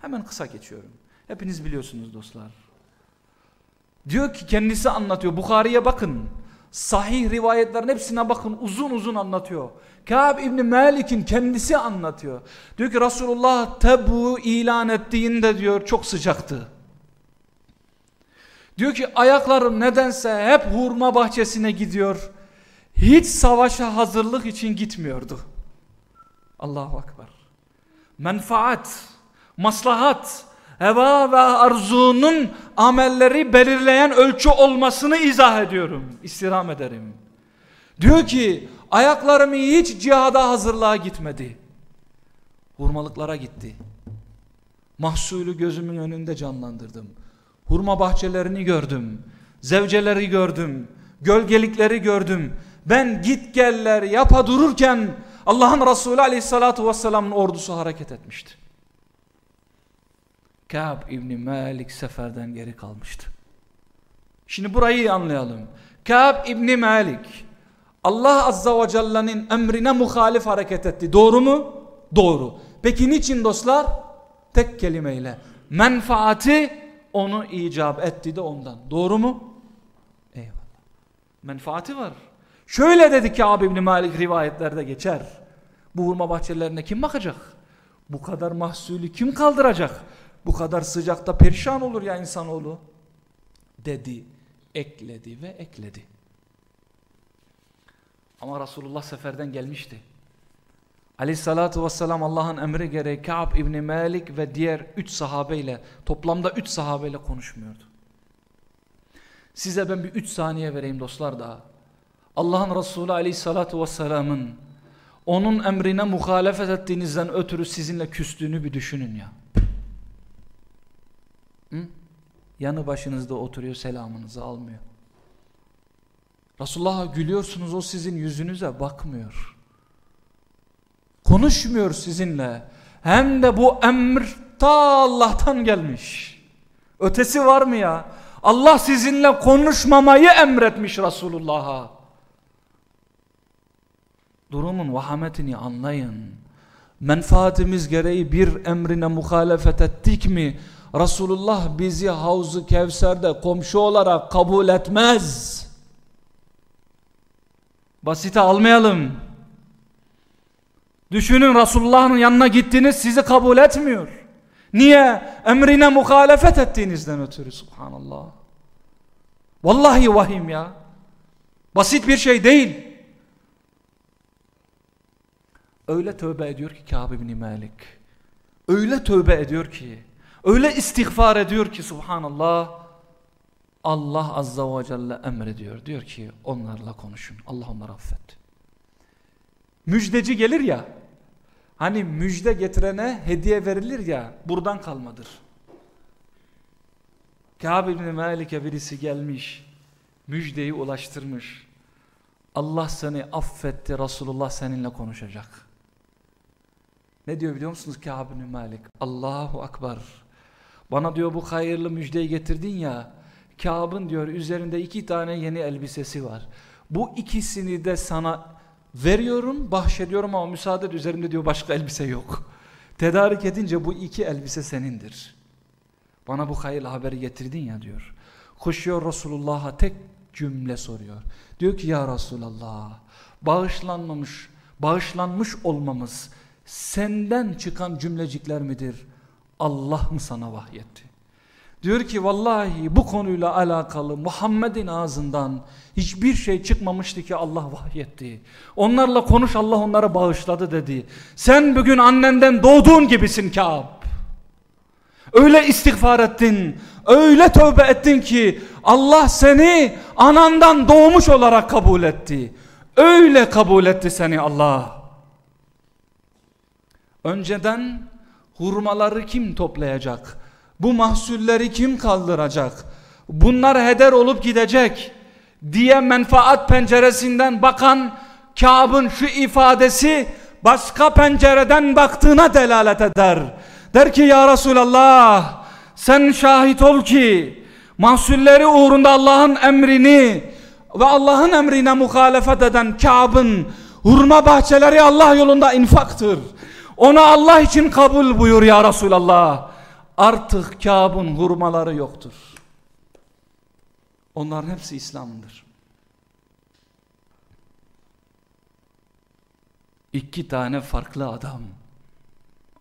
Hemen kısa geçiyorum. Hepiniz biliyorsunuz dostlar. Diyor ki kendisi anlatıyor. Bukhari'ye bakın. Sahih rivayetlerin hepsine bakın. Uzun uzun anlatıyor. Kâb İbni Malik'in kendisi anlatıyor. Diyor ki Resulullah Tebu ilan ettiğinde diyor çok sıcaktı. Diyor ki ayaklarım nedense hep hurma bahçesine gidiyor. Hiç savaşa hazırlık için gitmiyordu. Allahu Akbar. Menfaat, maslahat, heva ve arzunun amelleri belirleyen ölçü olmasını izah ediyorum. İstirham ederim. Diyor ki ayaklarım hiç cihada hazırlığa gitmedi. Hurmalıklara gitti. Mahsulü gözümün önünde canlandırdım. Hurma bahçelerini gördüm. Zevceleri gördüm. Gölgelikleri gördüm. Ben git geller yapa dururken Allah'ın Resulü aleyhissalatu vesselamın ordusu hareket etmişti. Kâb İbni Malik seferden geri kalmıştı. Şimdi burayı anlayalım. Kâb İbni Malik Allah Azza ve Celle'nin emrine muhalif hareket etti. Doğru mu? Doğru. Peki niçin dostlar? Tek kelimeyle. Menfaati onu icap etti de ondan. Doğru mu? Eyvallah. Menfaati var. Şöyle dedi ki abi İbni Malik rivayetlerde geçer. Bu hurma bahçelerine kim bakacak? Bu kadar mahsulü kim kaldıracak? Bu kadar sıcakta perişan olur ya insanoğlu. Dedi, ekledi ve ekledi. Ama Resulullah seferden gelmişti. Aleyhissalatu vesselam Allah'ın emri gereği Ka'b İbni Malik ve diğer üç sahabeyle toplamda üç sahabeyle konuşmuyordu. Size ben bir üç saniye vereyim dostlar da. Allah'ın Resulü Aleyhissalatu vesselamın onun emrine muhalefet ettiğinizden ötürü sizinle küstüğünü bir düşünün ya. Hı? Yanı başınızda oturuyor selamınızı almıyor. Resulullah'a gülüyorsunuz o sizin yüzünüze bakmıyor. Konuşmuyor sizinle. Hem de bu emir ta Allah'tan gelmiş. Ötesi var mı ya? Allah sizinle konuşmamayı emretmiş Resulullah'a. Durumun vahametini anlayın. Menfaatimiz gereği bir emrine muhalefet ettik mi? Resulullah bizi Havzu Kevser'de komşu olarak kabul etmez. Basite almayalım. Düşünün Resulullah'ın yanına gittiniz sizi kabul etmiyor. Niye? Emrine muhalefet ettiğinizden ötürü subhanallah. Vallahi vahim ya. Basit bir şey değil. Öyle tövbe ediyor ki Kâb ibn Malik. Öyle tövbe ediyor ki. Öyle istiğfar ediyor ki subhanallah. Allah azza ve celle emrediyor. Diyor ki onlarla konuşun. Allah onları affet. Müjdeci gelir ya. Hani müjde getirene hediye verilir ya. Buradan kalmadır. Kâb ibn Malik'e birisi gelmiş. Müjdeyi ulaştırmış. Allah seni affetti. Resulullah seninle konuşacak. Ne diyor biliyor musunuz Kâb ibn Malik? Allahu Akbar. Bana diyor bu hayırlı müjdeyi getirdin ya. Kâb'ın diyor üzerinde iki tane yeni elbisesi var. Bu ikisini de sana veriyorum, bahşediyorum ama müsaade et üzerimde diyor başka elbise yok. Tedarik edince bu iki elbise senindir. Bana bu hayırlı haberi getirdin ya diyor. Koşuyor Resulullah'a tek cümle soruyor. Diyor ki ya Resulallah bağışlanmamış, bağışlanmış olmamız senden çıkan cümlecikler midir? Allah mı sana vahyetti? Diyor ki vallahi bu konuyla alakalı Muhammed'in ağzından hiçbir şey çıkmamıştı ki Allah vahyetti. Onlarla konuş Allah onları bağışladı dedi. Sen bugün annenden doğduğun gibisin Kâb. Öyle istiğfar ettin, öyle tövbe ettin ki Allah seni anandan doğmuş olarak kabul etti. Öyle kabul etti seni Allah. Önceden hurmaları kim toplayacak? Bu mahsulleri kim kaldıracak? Bunlar heder olup gidecek diye menfaat penceresinden bakan Kâb'ın şu ifadesi başka pencereden baktığına delalet eder. Der ki ya Resulallah sen şahit ol ki mahsulleri uğrunda Allah'ın emrini ve Allah'ın emrine muhalefet eden Kâb'ın hurma bahçeleri Allah yolunda infaktır. Ona Allah için kabul buyur ya Resulallah. Artık Kâb'ın hurmaları yoktur. Onların hepsi İslam'dır. İki tane farklı adam.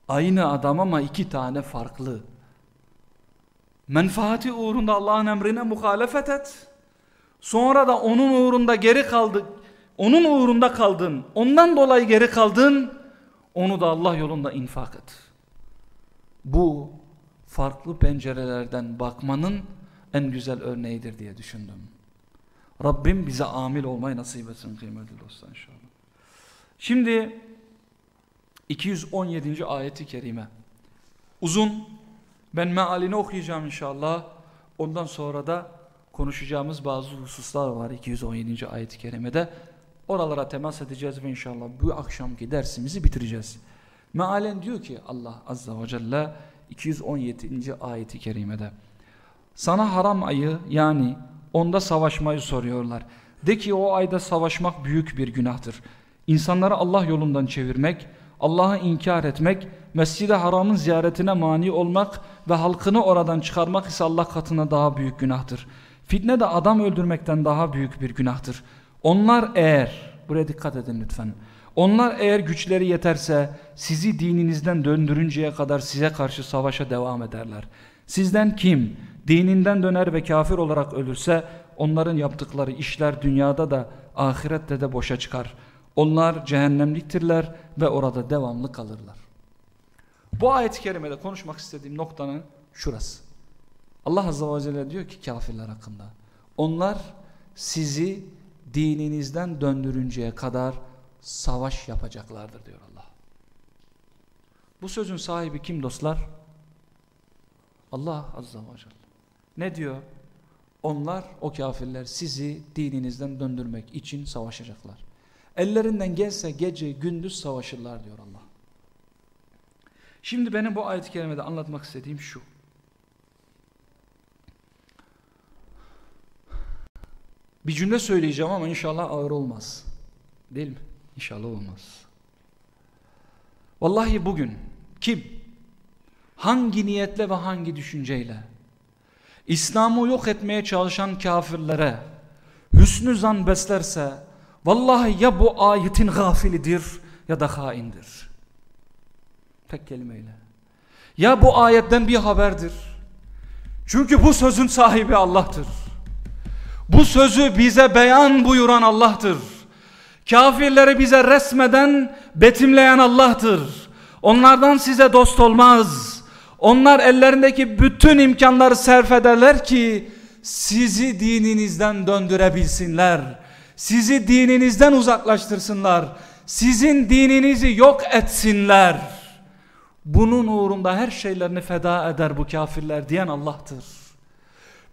Aynı adam ama iki tane farklı. Menfaati uğrunda Allah'ın emrine muhalefet et. Sonra da onun uğrunda geri kaldık. Onun uğrunda kaldın. Ondan dolayı geri kaldın. Onu da Allah yolunda infak et. Bu farklı pencerelerden bakmanın en güzel örneğidir diye düşündüm. Rabbim bize amil olmayı nasip etsin kıymetli dostlar inşallah. Şimdi 217. ayeti kerime. Uzun. Ben mealini okuyacağım inşallah. Ondan sonra da konuşacağımız bazı hususlar var 217. ayet-i kerimede. Oralara temas edeceğiz ve inşallah bu akşamki dersimizi bitireceğiz. Mealen diyor ki Allah Azza ve Celle 217. ayeti kerimede. Sana haram ayı yani onda savaşmayı soruyorlar. De ki o ayda savaşmak büyük bir günahtır. İnsanları Allah yolundan çevirmek, Allah'ı inkar etmek, Mescid-i Haram'ın ziyaretine mani olmak ve halkını oradan çıkarmak ise Allah katına daha büyük günahtır. Fitne de adam öldürmekten daha büyük bir günahtır. Onlar eğer, buraya dikkat edin lütfen. Onlar eğer güçleri yeterse sizi dininizden döndürünceye kadar size karşı savaşa devam ederler. Sizden kim dininden döner ve kafir olarak ölürse onların yaptıkları işler dünyada da ahirette de boşa çıkar. Onlar cehennemliktirler ve orada devamlı kalırlar. Bu ayet-i kerimede konuşmak istediğim noktanın şurası. Allah Azze ve Celle diyor ki kafirler hakkında. Onlar sizi dininizden döndürünceye kadar savaş yapacaklardır diyor Allah. Bu sözün sahibi kim dostlar? Allah Azze ve Celle. Ne diyor? Onlar o kafirler sizi dininizden döndürmek için savaşacaklar. Ellerinden gelse gece gündüz savaşırlar diyor Allah. Şimdi benim bu ayet-i kerimede anlatmak istediğim şu. Bir cümle söyleyeceğim ama inşallah ağır olmaz. Değil mi? İnşallah olmaz. Vallahi bugün kim, hangi niyetle ve hangi düşünceyle İslam'ı yok etmeye çalışan kafirlere hüsnü zan beslerse vallahi ya bu ayetin gafilidir ya da haindir. Tek kelimeyle. Ya bu ayetten bir haberdir. Çünkü bu sözün sahibi Allah'tır. Bu sözü bize beyan buyuran Allah'tır. Kafirleri bize resmeden betimleyen Allah'tır. Onlardan size dost olmaz. Onlar ellerindeki bütün imkanları serf ederler ki sizi dininizden döndürebilsinler. Sizi dininizden uzaklaştırsınlar. Sizin dininizi yok etsinler. Bunun uğrunda her şeylerini feda eder bu kafirler diyen Allah'tır.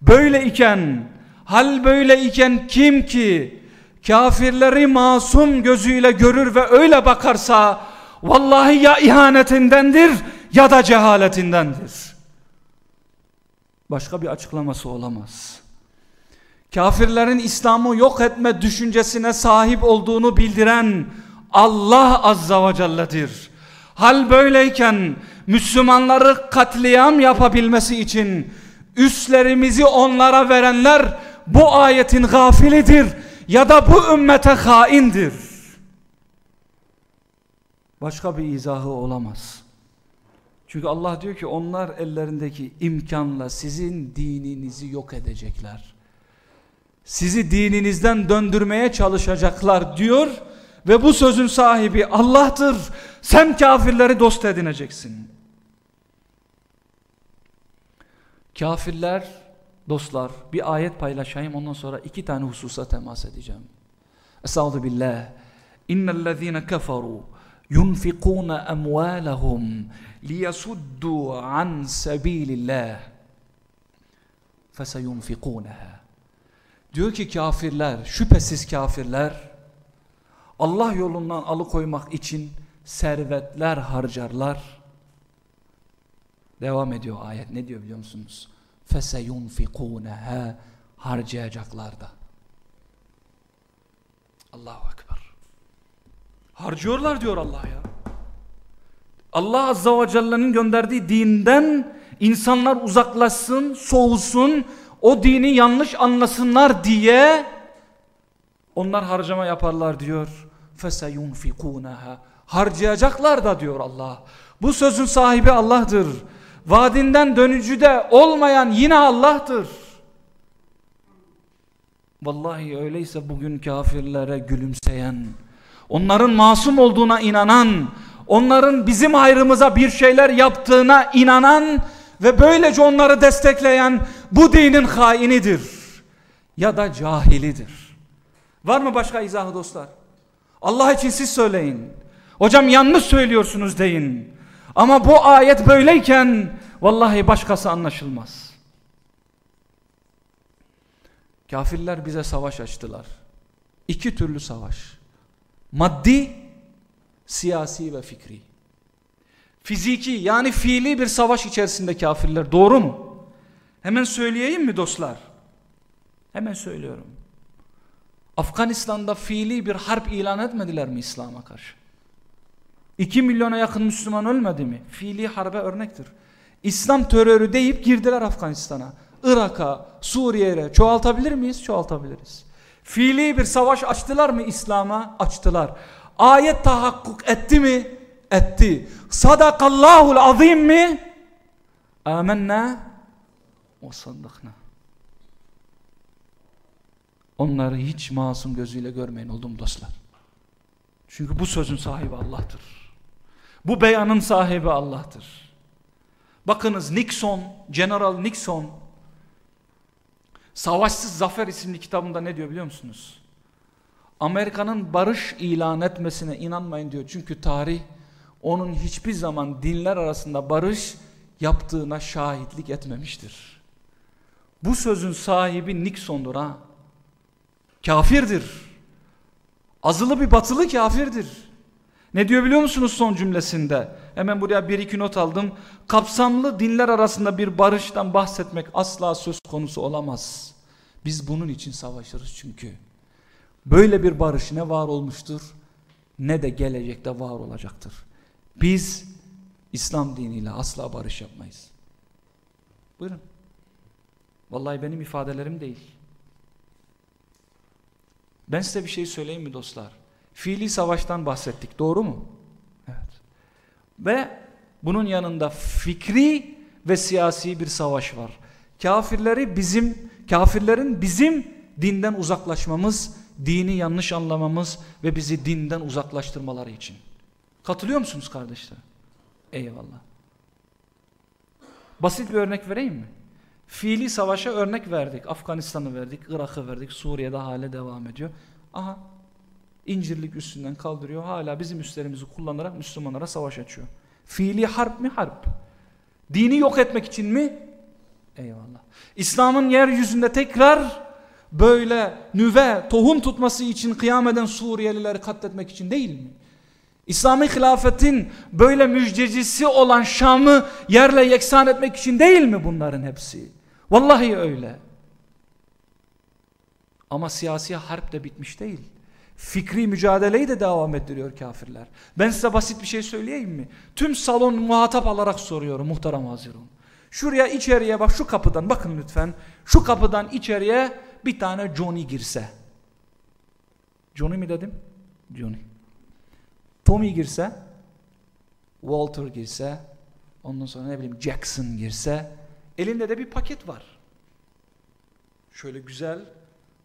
Böyle iken Hal böyle iken kim ki kafirleri masum gözüyle görür ve öyle bakarsa vallahi ya ihanetindendir ya da cehaletindendir. Başka bir açıklaması olamaz. Kafirlerin İslam'ı yok etme düşüncesine sahip olduğunu bildiren Allah Azza ve Celle'dir. Hal böyleyken Müslümanları katliam yapabilmesi için üstlerimizi onlara verenler bu ayetin gafilidir ya da bu ümmete haindir. Başka bir izahı olamaz. Çünkü Allah diyor ki onlar ellerindeki imkanla sizin dininizi yok edecekler. Sizi dininizden döndürmeye çalışacaklar diyor ve bu sözün sahibi Allah'tır. Sen kafirleri dost edineceksin. Kafirler Dostlar bir ayet paylaşayım ondan sonra iki tane hususa temas edeceğim. Estağfirullah billah. İnnellezîne keferû yunfikuna emvalahum liyasuddu an sabilillah feseyunfikunaha diyor ki kafirler şüphesiz kafirler Allah yolundan alıkoymak için servetler harcarlar devam ediyor ayet ne diyor biliyor musunuz feseyunfikunaha harcayacaklar da Allahu Ekber harcıyorlar diyor Allah ya Allah Azza ve Celle'nin gönderdiği dinden insanlar uzaklaşsın, soğusun, o dini yanlış anlasınlar diye onlar harcama yaparlar diyor. فَسَيُنْفِقُونَهَا Harcayacaklar da diyor Allah. Bu sözün sahibi Allah'tır. Vaadinden dönücü de olmayan yine Allah'tır. Vallahi öyleyse bugün kafirlere gülümseyen, onların masum olduğuna inanan, onların bizim hayrımıza bir şeyler yaptığına inanan ve böylece onları destekleyen bu dinin hainidir. Ya da cahilidir. Var mı başka izahı dostlar? Allah için siz söyleyin. Hocam yanlış söylüyorsunuz deyin. Ama bu ayet böyleyken vallahi başkası anlaşılmaz. Kafirler bize savaş açtılar. İki türlü savaş. Maddi, siyasi ve fikri. Fiziki yani fiili bir savaş içerisinde kafirler. Doğru mu? Hemen söyleyeyim mi dostlar? Hemen söylüyorum. Afganistan'da fiili bir harp ilan etmediler mi İslam'a karşı? 2 milyona yakın Müslüman ölmedi mi? Fiili harbe örnektir. İslam terörü deyip girdiler Afganistan'a. Irak'a, Suriye'ye çoğaltabilir miyiz? Çoğaltabiliriz. Fiili bir savaş açtılar mı İslam'a? Açtılar. Ayet tahakkuk etti mi? Etti. Sadakallahul azim mi? Amenna ve saddakna. Onları hiç masum gözüyle görmeyin oldum dostlar. Çünkü bu sözün sahibi Allah'tır. Bu beyanın sahibi Allah'tır. Bakınız Nixon, General Nixon Savaşsız Zafer isimli kitabında ne diyor biliyor musunuz? Amerika'nın barış ilan etmesine inanmayın diyor. Çünkü tarih onun hiçbir zaman dinler arasında barış yaptığına şahitlik etmemiştir. Bu sözün sahibi Nixon'dur ha. Kafirdir. Azılı bir batılı kafirdir. Ne diyor biliyor musunuz son cümlesinde? Hemen buraya bir iki not aldım. Kapsamlı dinler arasında bir barıştan bahsetmek asla söz konusu olamaz. Biz bunun için savaşırız çünkü. Böyle bir barış ne var olmuştur ne de gelecekte var olacaktır. Biz İslam diniyle asla barış yapmayız. Buyurun. Vallahi benim ifadelerim değil. Ben size bir şey söyleyeyim mi dostlar? Fiili savaştan bahsettik. Doğru mu? Evet. Ve bunun yanında fikri ve siyasi bir savaş var. Kafirleri bizim, kafirlerin bizim dinden uzaklaşmamız, dini yanlış anlamamız ve bizi dinden uzaklaştırmaları için. Katılıyor musunuz kardeşler? Eyvallah. Basit bir örnek vereyim mi? Fiili savaşa örnek verdik. Afganistan'ı verdik, Irak'ı verdik, Suriye'de hale devam ediyor. Aha incirlik üstünden kaldırıyor. Hala bizim üstlerimizi kullanarak Müslümanlara savaş açıyor. Fiili harp mi? Harp. Dini yok etmek için mi? Eyvallah. İslam'ın yeryüzünde tekrar böyle nüve, tohum tutması için kıyam eden Suriyelileri katletmek için değil mi? İslami hilafetin böyle müjdecisi olan Şam'ı yerle yeksan etmek için değil mi bunların hepsi? Vallahi öyle. Ama siyasi harp de bitmiş değil. Fikri mücadeleyi de devam ettiriyor kafirler. Ben size basit bir şey söyleyeyim mi? Tüm salon muhatap alarak soruyorum muhterem hazirun. Şuraya içeriye bak şu kapıdan bakın lütfen. Şu kapıdan içeriye bir tane Johnny girse. Johnny mi dedim? Johnny. Tommy girse, Walter girse, ondan sonra ne bileyim Jackson girse, elinde de bir paket var. Şöyle güzel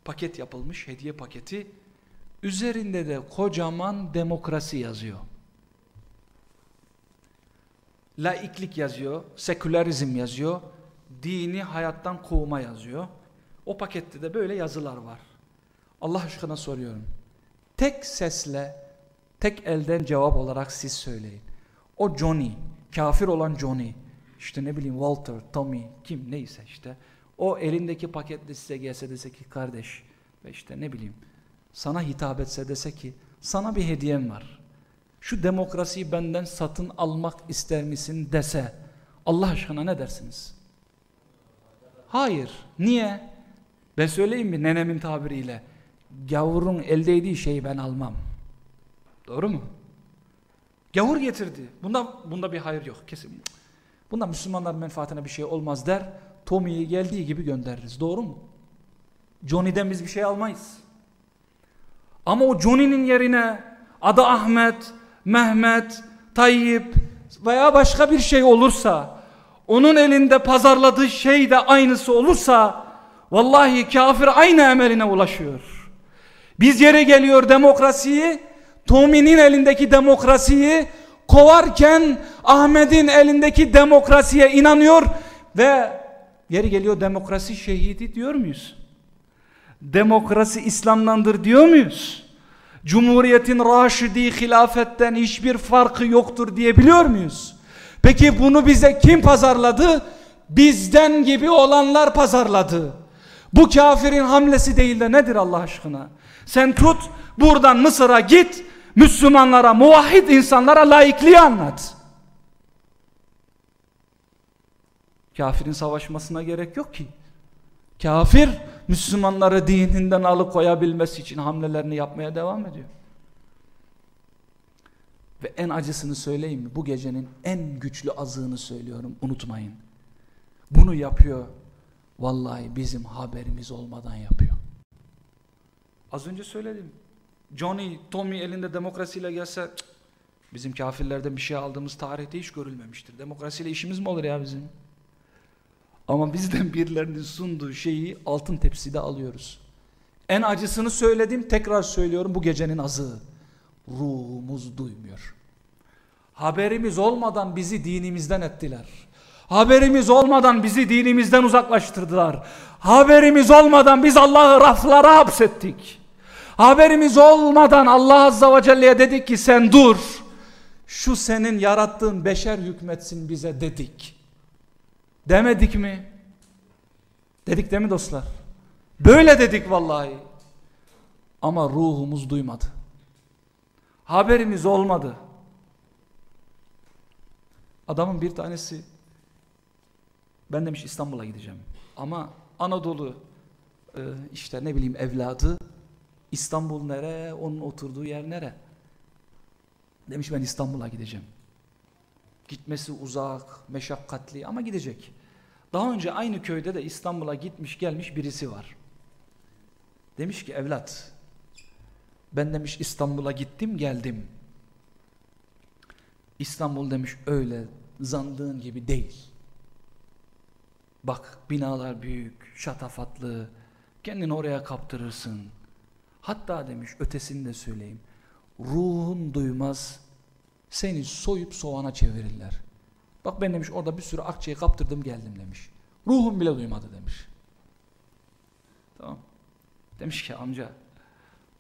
paket yapılmış, hediye paketi. Üzerinde de kocaman demokrasi yazıyor. Laiklik yazıyor, sekülerizm yazıyor, dini hayattan kovma yazıyor. O pakette de böyle yazılar var. Allah aşkına soruyorum. Tek sesle tek elden cevap olarak siz söyleyin. O Johnny, kafir olan Johnny, işte ne bileyim Walter, Tommy, kim neyse işte. O elindeki paketle size gelse dese ki kardeş işte ne bileyim sana hitap etse dese ki sana bir hediyem var. Şu demokrasiyi benden satın almak ister misin dese Allah aşkına ne dersiniz? Hayır. Niye? Ben söyleyeyim mi nenemin tabiriyle? Gavurun eldeydiği şeyi ben almam. Doğru mu? Gavur getirdi. Bunda bunda bir hayır yok kesin. Bunda Müslümanlar menfaatine bir şey olmaz der. Tommy'yi geldiği gibi göndeririz. Doğru mu? Johnny'den biz bir şey almayız. Ama o Johnny'nin yerine adı Ahmet, Mehmet, Tayyip veya başka bir şey olursa onun elinde pazarladığı şey de aynısı olursa vallahi kafir aynı emeline ulaşıyor. Biz yere geliyor demokrasiyi Tommy'nin elindeki demokrasiyi kovarken Ahmet'in elindeki demokrasiye inanıyor ve yeri geliyor demokrasi şehidi diyor muyuz? Demokrasi İslam'dandır diyor muyuz? Cumhuriyetin raşidi hilafetten hiçbir farkı yoktur diyebiliyor muyuz? Peki bunu bize kim pazarladı? Bizden gibi olanlar pazarladı. Bu kafirin hamlesi değil de nedir Allah aşkına? Sen tut buradan Mısır'a git Müslümanlara, muvahhid insanlara laikliği anlat. Kafirin savaşmasına gerek yok ki. Kafir Müslümanları dininden alıkoyabilmesi için hamlelerini yapmaya devam ediyor. Ve en acısını söyleyeyim mi? Bu gecenin en güçlü azığını söylüyorum. Unutmayın. Bunu yapıyor. Vallahi bizim haberimiz olmadan yapıyor. Az önce söyledim. Johnny, Tommy elinde demokrasiyle gelse cık, bizim kafirlerden bir şey aldığımız tarihte hiç görülmemiştir. Demokrasiyle işimiz mi olur ya bizim? Ama bizden birilerinin sunduğu şeyi altın tepside alıyoruz. En acısını söyledim, tekrar söylüyorum bu gecenin azığı. Ruhumuz duymuyor. Haberimiz olmadan bizi dinimizden ettiler. Haberimiz olmadan bizi dinimizden uzaklaştırdılar. Haberimiz olmadan biz Allah'ı raflara hapsettik. Haberimiz olmadan Allah Azza ve Celle'ye dedik ki sen dur. Şu senin yarattığın beşer hükmetsin bize dedik. Demedik mi? Dedik değil mi dostlar? Böyle dedik vallahi. Ama ruhumuz duymadı. Haberimiz olmadı. Adamın bir tanesi ben demiş İstanbul'a gideceğim. Ama Anadolu e, işte ne bileyim evladı İstanbul nere? Onun oturduğu yer nere? Demiş ben İstanbul'a gideceğim. Gitmesi uzak, meşakkatli ama gidecek. Daha önce aynı köyde de İstanbul'a gitmiş gelmiş birisi var. Demiş ki evlat ben demiş İstanbul'a gittim geldim. İstanbul demiş öyle zandığın gibi değil. Bak binalar büyük, şatafatlı, kendini oraya kaptırırsın. Hatta demiş ötesini de söyleyeyim. Ruhun duymaz, seni soyup soğana çevirirler. Bak ben demiş orada bir sürü akçeyi kaptırdım geldim demiş. Ruhum bile duymadı demiş. Tamam. Demiş ki amca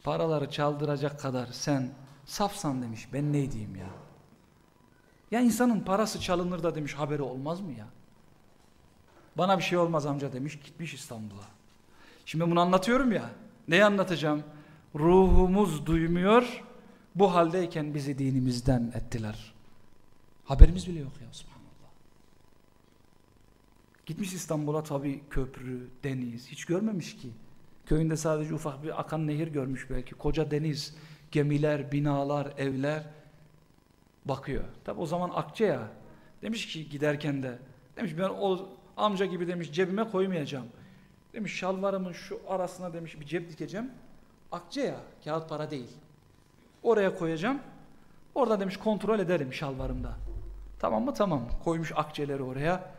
paraları çaldıracak kadar sen safsan demiş ben ne diyeyim ya. Ya insanın parası çalınır da demiş haberi olmaz mı ya? Bana bir şey olmaz amca demiş gitmiş İstanbul'a. Şimdi bunu anlatıyorum ya. Neyi anlatacağım? Ruhumuz duymuyor. Bu haldeyken bizi dinimizden ettiler. Haberimiz bile yok ya. Gitmiş İstanbul'a tabi köprü, deniz hiç görmemiş ki. Köyünde sadece ufak bir akan nehir görmüş belki. Koca deniz, gemiler, binalar, evler bakıyor. Tabi o zaman akçe ya. Demiş ki giderken de demiş ben o amca gibi demiş cebime koymayacağım. Demiş şalvarımın şu arasına demiş bir cep dikeceğim. Akçe ya kağıt para değil. Oraya koyacağım. Orada demiş kontrol ederim şalvarımda. Tamam mı? Tamam. Koymuş akçeleri oraya.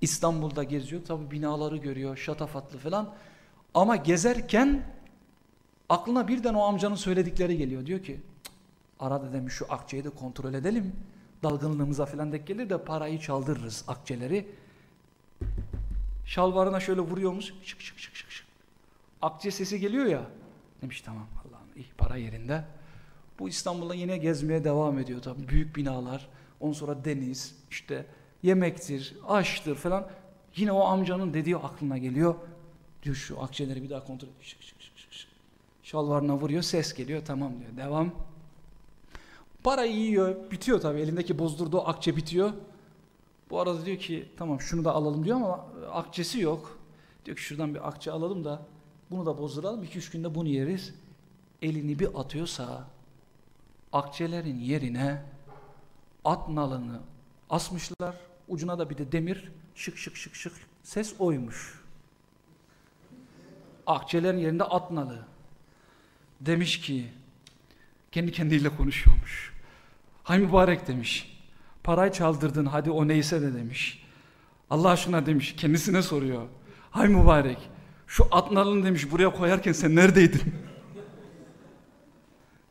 İstanbul'da geziyor. Tabi binaları görüyor. Şatafatlı falan. Ama gezerken aklına birden o amcanın söyledikleri geliyor. Diyor ki arada demiş şu akçeyi de kontrol edelim. Dalgınlığımıza falan denk gelir de parayı çaldırırız akçeleri. Şalvarına şöyle vuruyormuş. Şık şık şık şık şık. Akçe sesi geliyor ya. Demiş tamam Allah'ım iyi para yerinde. Bu İstanbul'da yine gezmeye devam ediyor tabii. Büyük binalar, ondan sonra deniz, işte yemektir, aştır falan. Yine o amcanın dediği aklına geliyor. Diyor şu akçeleri bir daha kontrol ediyor. Şık şık şık şık. Şalvarına vuruyor, ses geliyor, tamam diyor. Devam. Parayı yiyor, bitiyor tabii. Elindeki bozdurduğu akçe bitiyor. Bu arada diyor ki tamam şunu da alalım diyor ama akçesi yok. Diyor ki şuradan bir akçe alalım da bunu da bozduralım. 2-3 günde bunu yeriz. Elini bir atıyorsa akçelerin yerine at nalını asmışlar. Ucuna da bir de demir şık şık şık şık ses oymuş. Akçelerin yerinde at nalı. Demiş ki kendi kendiyle konuşuyormuş. Hay mübarek demiş. Parayı çaldırdın hadi o neyse de demiş. Allah aşkına demiş kendisine soruyor. Hay mübarek şu at nalını demiş buraya koyarken sen neredeydin?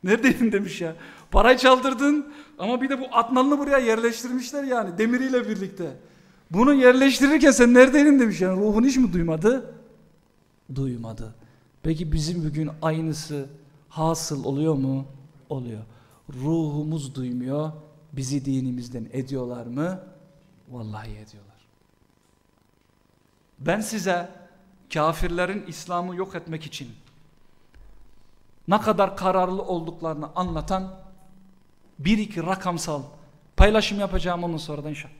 neredeydin demiş ya. Parayı çaldırdın ama bir de bu at nalını buraya yerleştirmişler yani demiriyle birlikte. Bunu yerleştirirken sen neredeydin demiş yani ruhun hiç mi duymadı? Duymadı. Peki bizim bugün aynısı hasıl oluyor mu? Oluyor. Ruhumuz duymuyor. Bizi dinimizden ediyorlar mı? Vallahi ediyorlar. Ben size kafirlerin İslam'ı yok etmek için ne kadar kararlı olduklarını anlatan bir iki rakamsal paylaşım yapacağım onun sonra da inşallah,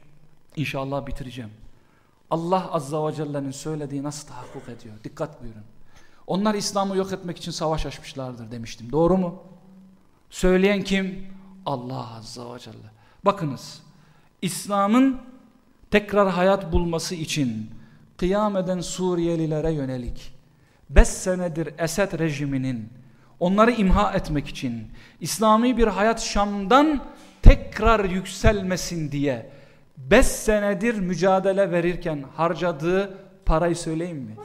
inşallah bitireceğim. Allah Azza ve Celle'nin söylediği nasıl tahakkuk ediyor? Dikkat buyurun. Onlar İslam'ı yok etmek için savaş açmışlardır demiştim. Doğru mu? Söyleyen kim? Allah Azza ve Celle. Bakınız İslam'ın tekrar hayat bulması için kıyam eden Suriyelilere yönelik 5 senedir Esed rejiminin onları imha etmek için İslami bir hayat Şam'dan tekrar yükselmesin diye 5 senedir mücadele verirken harcadığı parayı söyleyeyim mi?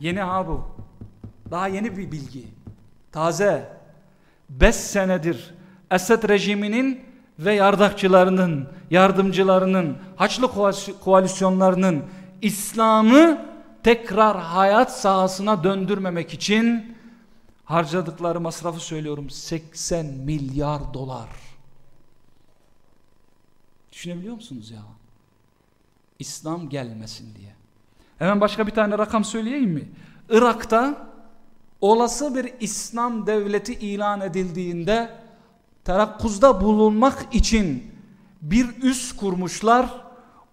Yeni ha bu. Daha yeni bir bilgi. Taze. 5 senedir Esed rejiminin ve yardakçılarının, yardımcılarının, Haçlı koalisyonlarının İslam'ı tekrar hayat sahasına döndürmemek için harcadıkları masrafı söylüyorum 80 milyar dolar. Düşünebiliyor musunuz ya? İslam gelmesin diye. Hemen başka bir tane rakam söyleyeyim mi? Irak'ta olası bir İslam devleti ilan edildiğinde terakkuzda bulunmak için bir üs kurmuşlar.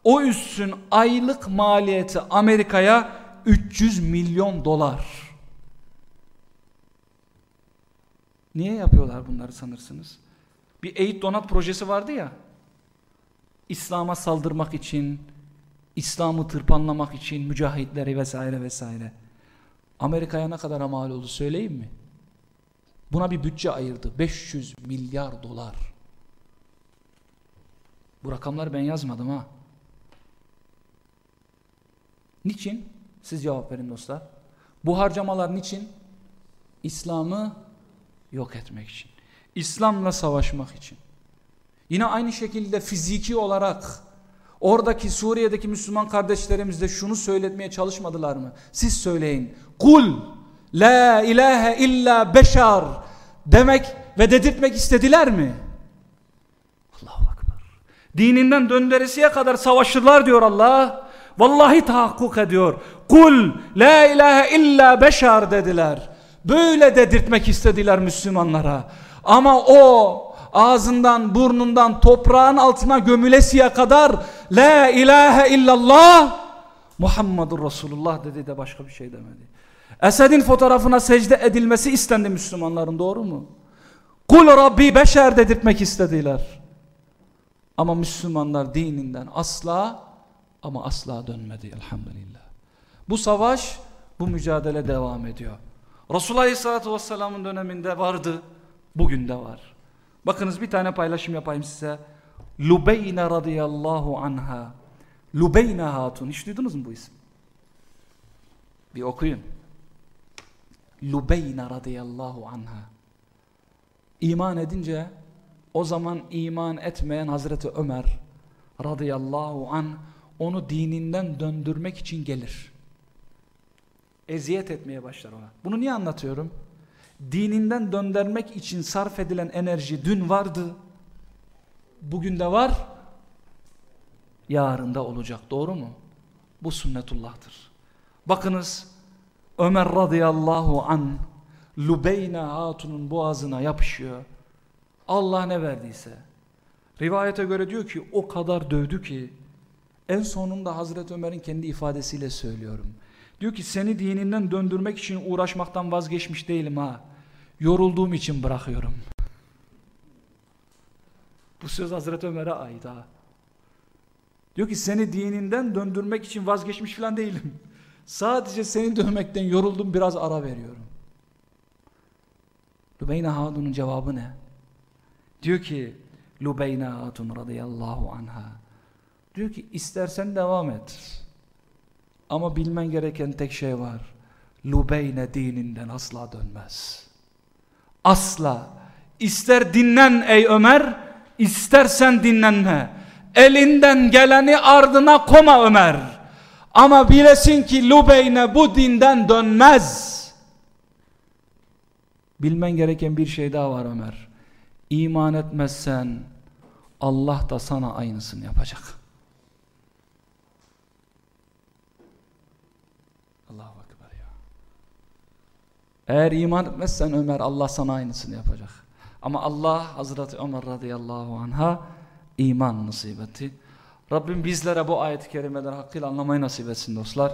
O üssün aylık maliyeti Amerika'ya 300 milyon dolar. Niye yapıyorlar bunları sanırsınız? Bir eğit donat projesi vardı ya. İslam'a saldırmak için, İslam'ı tırpanlamak için mücahitleri vesaire vesaire. Amerika'ya ne kadar mal oldu söyleyeyim mi? Buna bir bütçe ayırdı. 500 milyar dolar. Bu rakamları ben yazmadım ha. Niçin? Siz cevap verin dostlar. Bu harcamalar niçin? İslam'ı yok etmek için. İslam'la savaşmak için. Yine aynı şekilde fiziki olarak oradaki Suriye'deki Müslüman kardeşlerimiz de şunu söyletmeye çalışmadılar mı? Siz söyleyin. Kul la ilahe illa beşar demek ve dedirtmek istediler mi? Allahu Akbar. Dininden döndüresiye kadar savaşırlar diyor Allah. Vallahi tahakkuk ediyor. Kul la ilahe illa beşar dediler. Böyle dedirtmek istediler Müslümanlara. Ama o ağzından burnundan toprağın altına gömülesiye kadar La ilahe illallah Muhammedur Resulullah dedi de başka bir şey demedi. Esed'in fotoğrafına secde edilmesi istendi Müslümanların doğru mu? Kul Rabbi beşer dedirtmek istediler. Ama Müslümanlar dininden asla ama asla dönmedi elhamdülillah. Bu savaş, bu mücadele devam ediyor. Resulullah Aleyhisselatü Vesselam'ın döneminde vardı, bugün de var. Bakınız bir tane paylaşım yapayım size. Lubeyne radıyallahu anha. Lubeyne hatun. Hiç duydunuz mu bu isim? Bir okuyun. Lubeyne radıyallahu anha. İman edince o zaman iman etmeyen Hazreti Ömer radıyallahu an onu dininden döndürmek için gelir. Eziyet etmeye başlar ona. Bunu niye anlatıyorum? dininden döndürmek için sarf edilen enerji dün vardı. Bugün de var. Yarın da olacak. Doğru mu? Bu sünnetullah'tır. Bakınız Ömer radıyallahu an Lubeyne hatunun boğazına yapışıyor. Allah ne verdiyse. Rivayete göre diyor ki o kadar dövdü ki en sonunda Hazreti Ömer'in kendi ifadesiyle söylüyorum. Diyor ki seni dininden döndürmek için uğraşmaktan vazgeçmiş değilim ha. Yorulduğum için bırakıyorum. Bu söz Hazreti Ömer'e ait ha. Diyor ki seni dininden döndürmek için vazgeçmiş falan değilim. Sadece seni dövmekten yoruldum biraz ara veriyorum. Lübeyne Hatun'un cevabı ne? Diyor ki Lübeyne Hatun radıyallahu anha diyor ki istersen devam et. Ama bilmen gereken tek şey var. Lübeyne dininden asla dönmez. Asla. İster dinlen ey Ömer, istersen dinlenme. Elinden geleni ardına koma Ömer. Ama bilesin ki Lübeyne bu dinden dönmez. Bilmen gereken bir şey daha var Ömer. İman etmezsen Allah da sana aynısını yapacak. Allahu Ekber ya. Eğer iman etmezsen Ömer Allah sana aynısını yapacak. Ama Allah Hazreti Ömer radıyallahu anha iman nasip etti. Rabbim bizlere bu ayet-i kerimeleri hakkıyla anlamayı nasip etsin dostlar.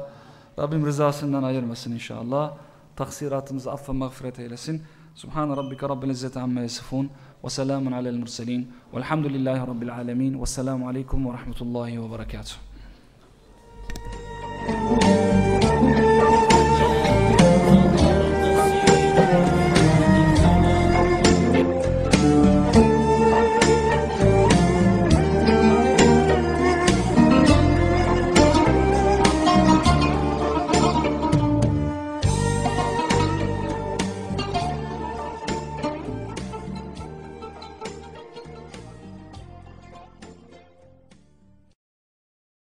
Rabbim rızasından ayırmasın inşallah. Taksiratımızı affa mağfiret eylesin. Subhan rabbike rabbil izzeti amma yasifun ve selamun alel murselin velhamdülillahi rabbil alemin ve selamu aleyküm ve rahmetullahi ve berekatuhu.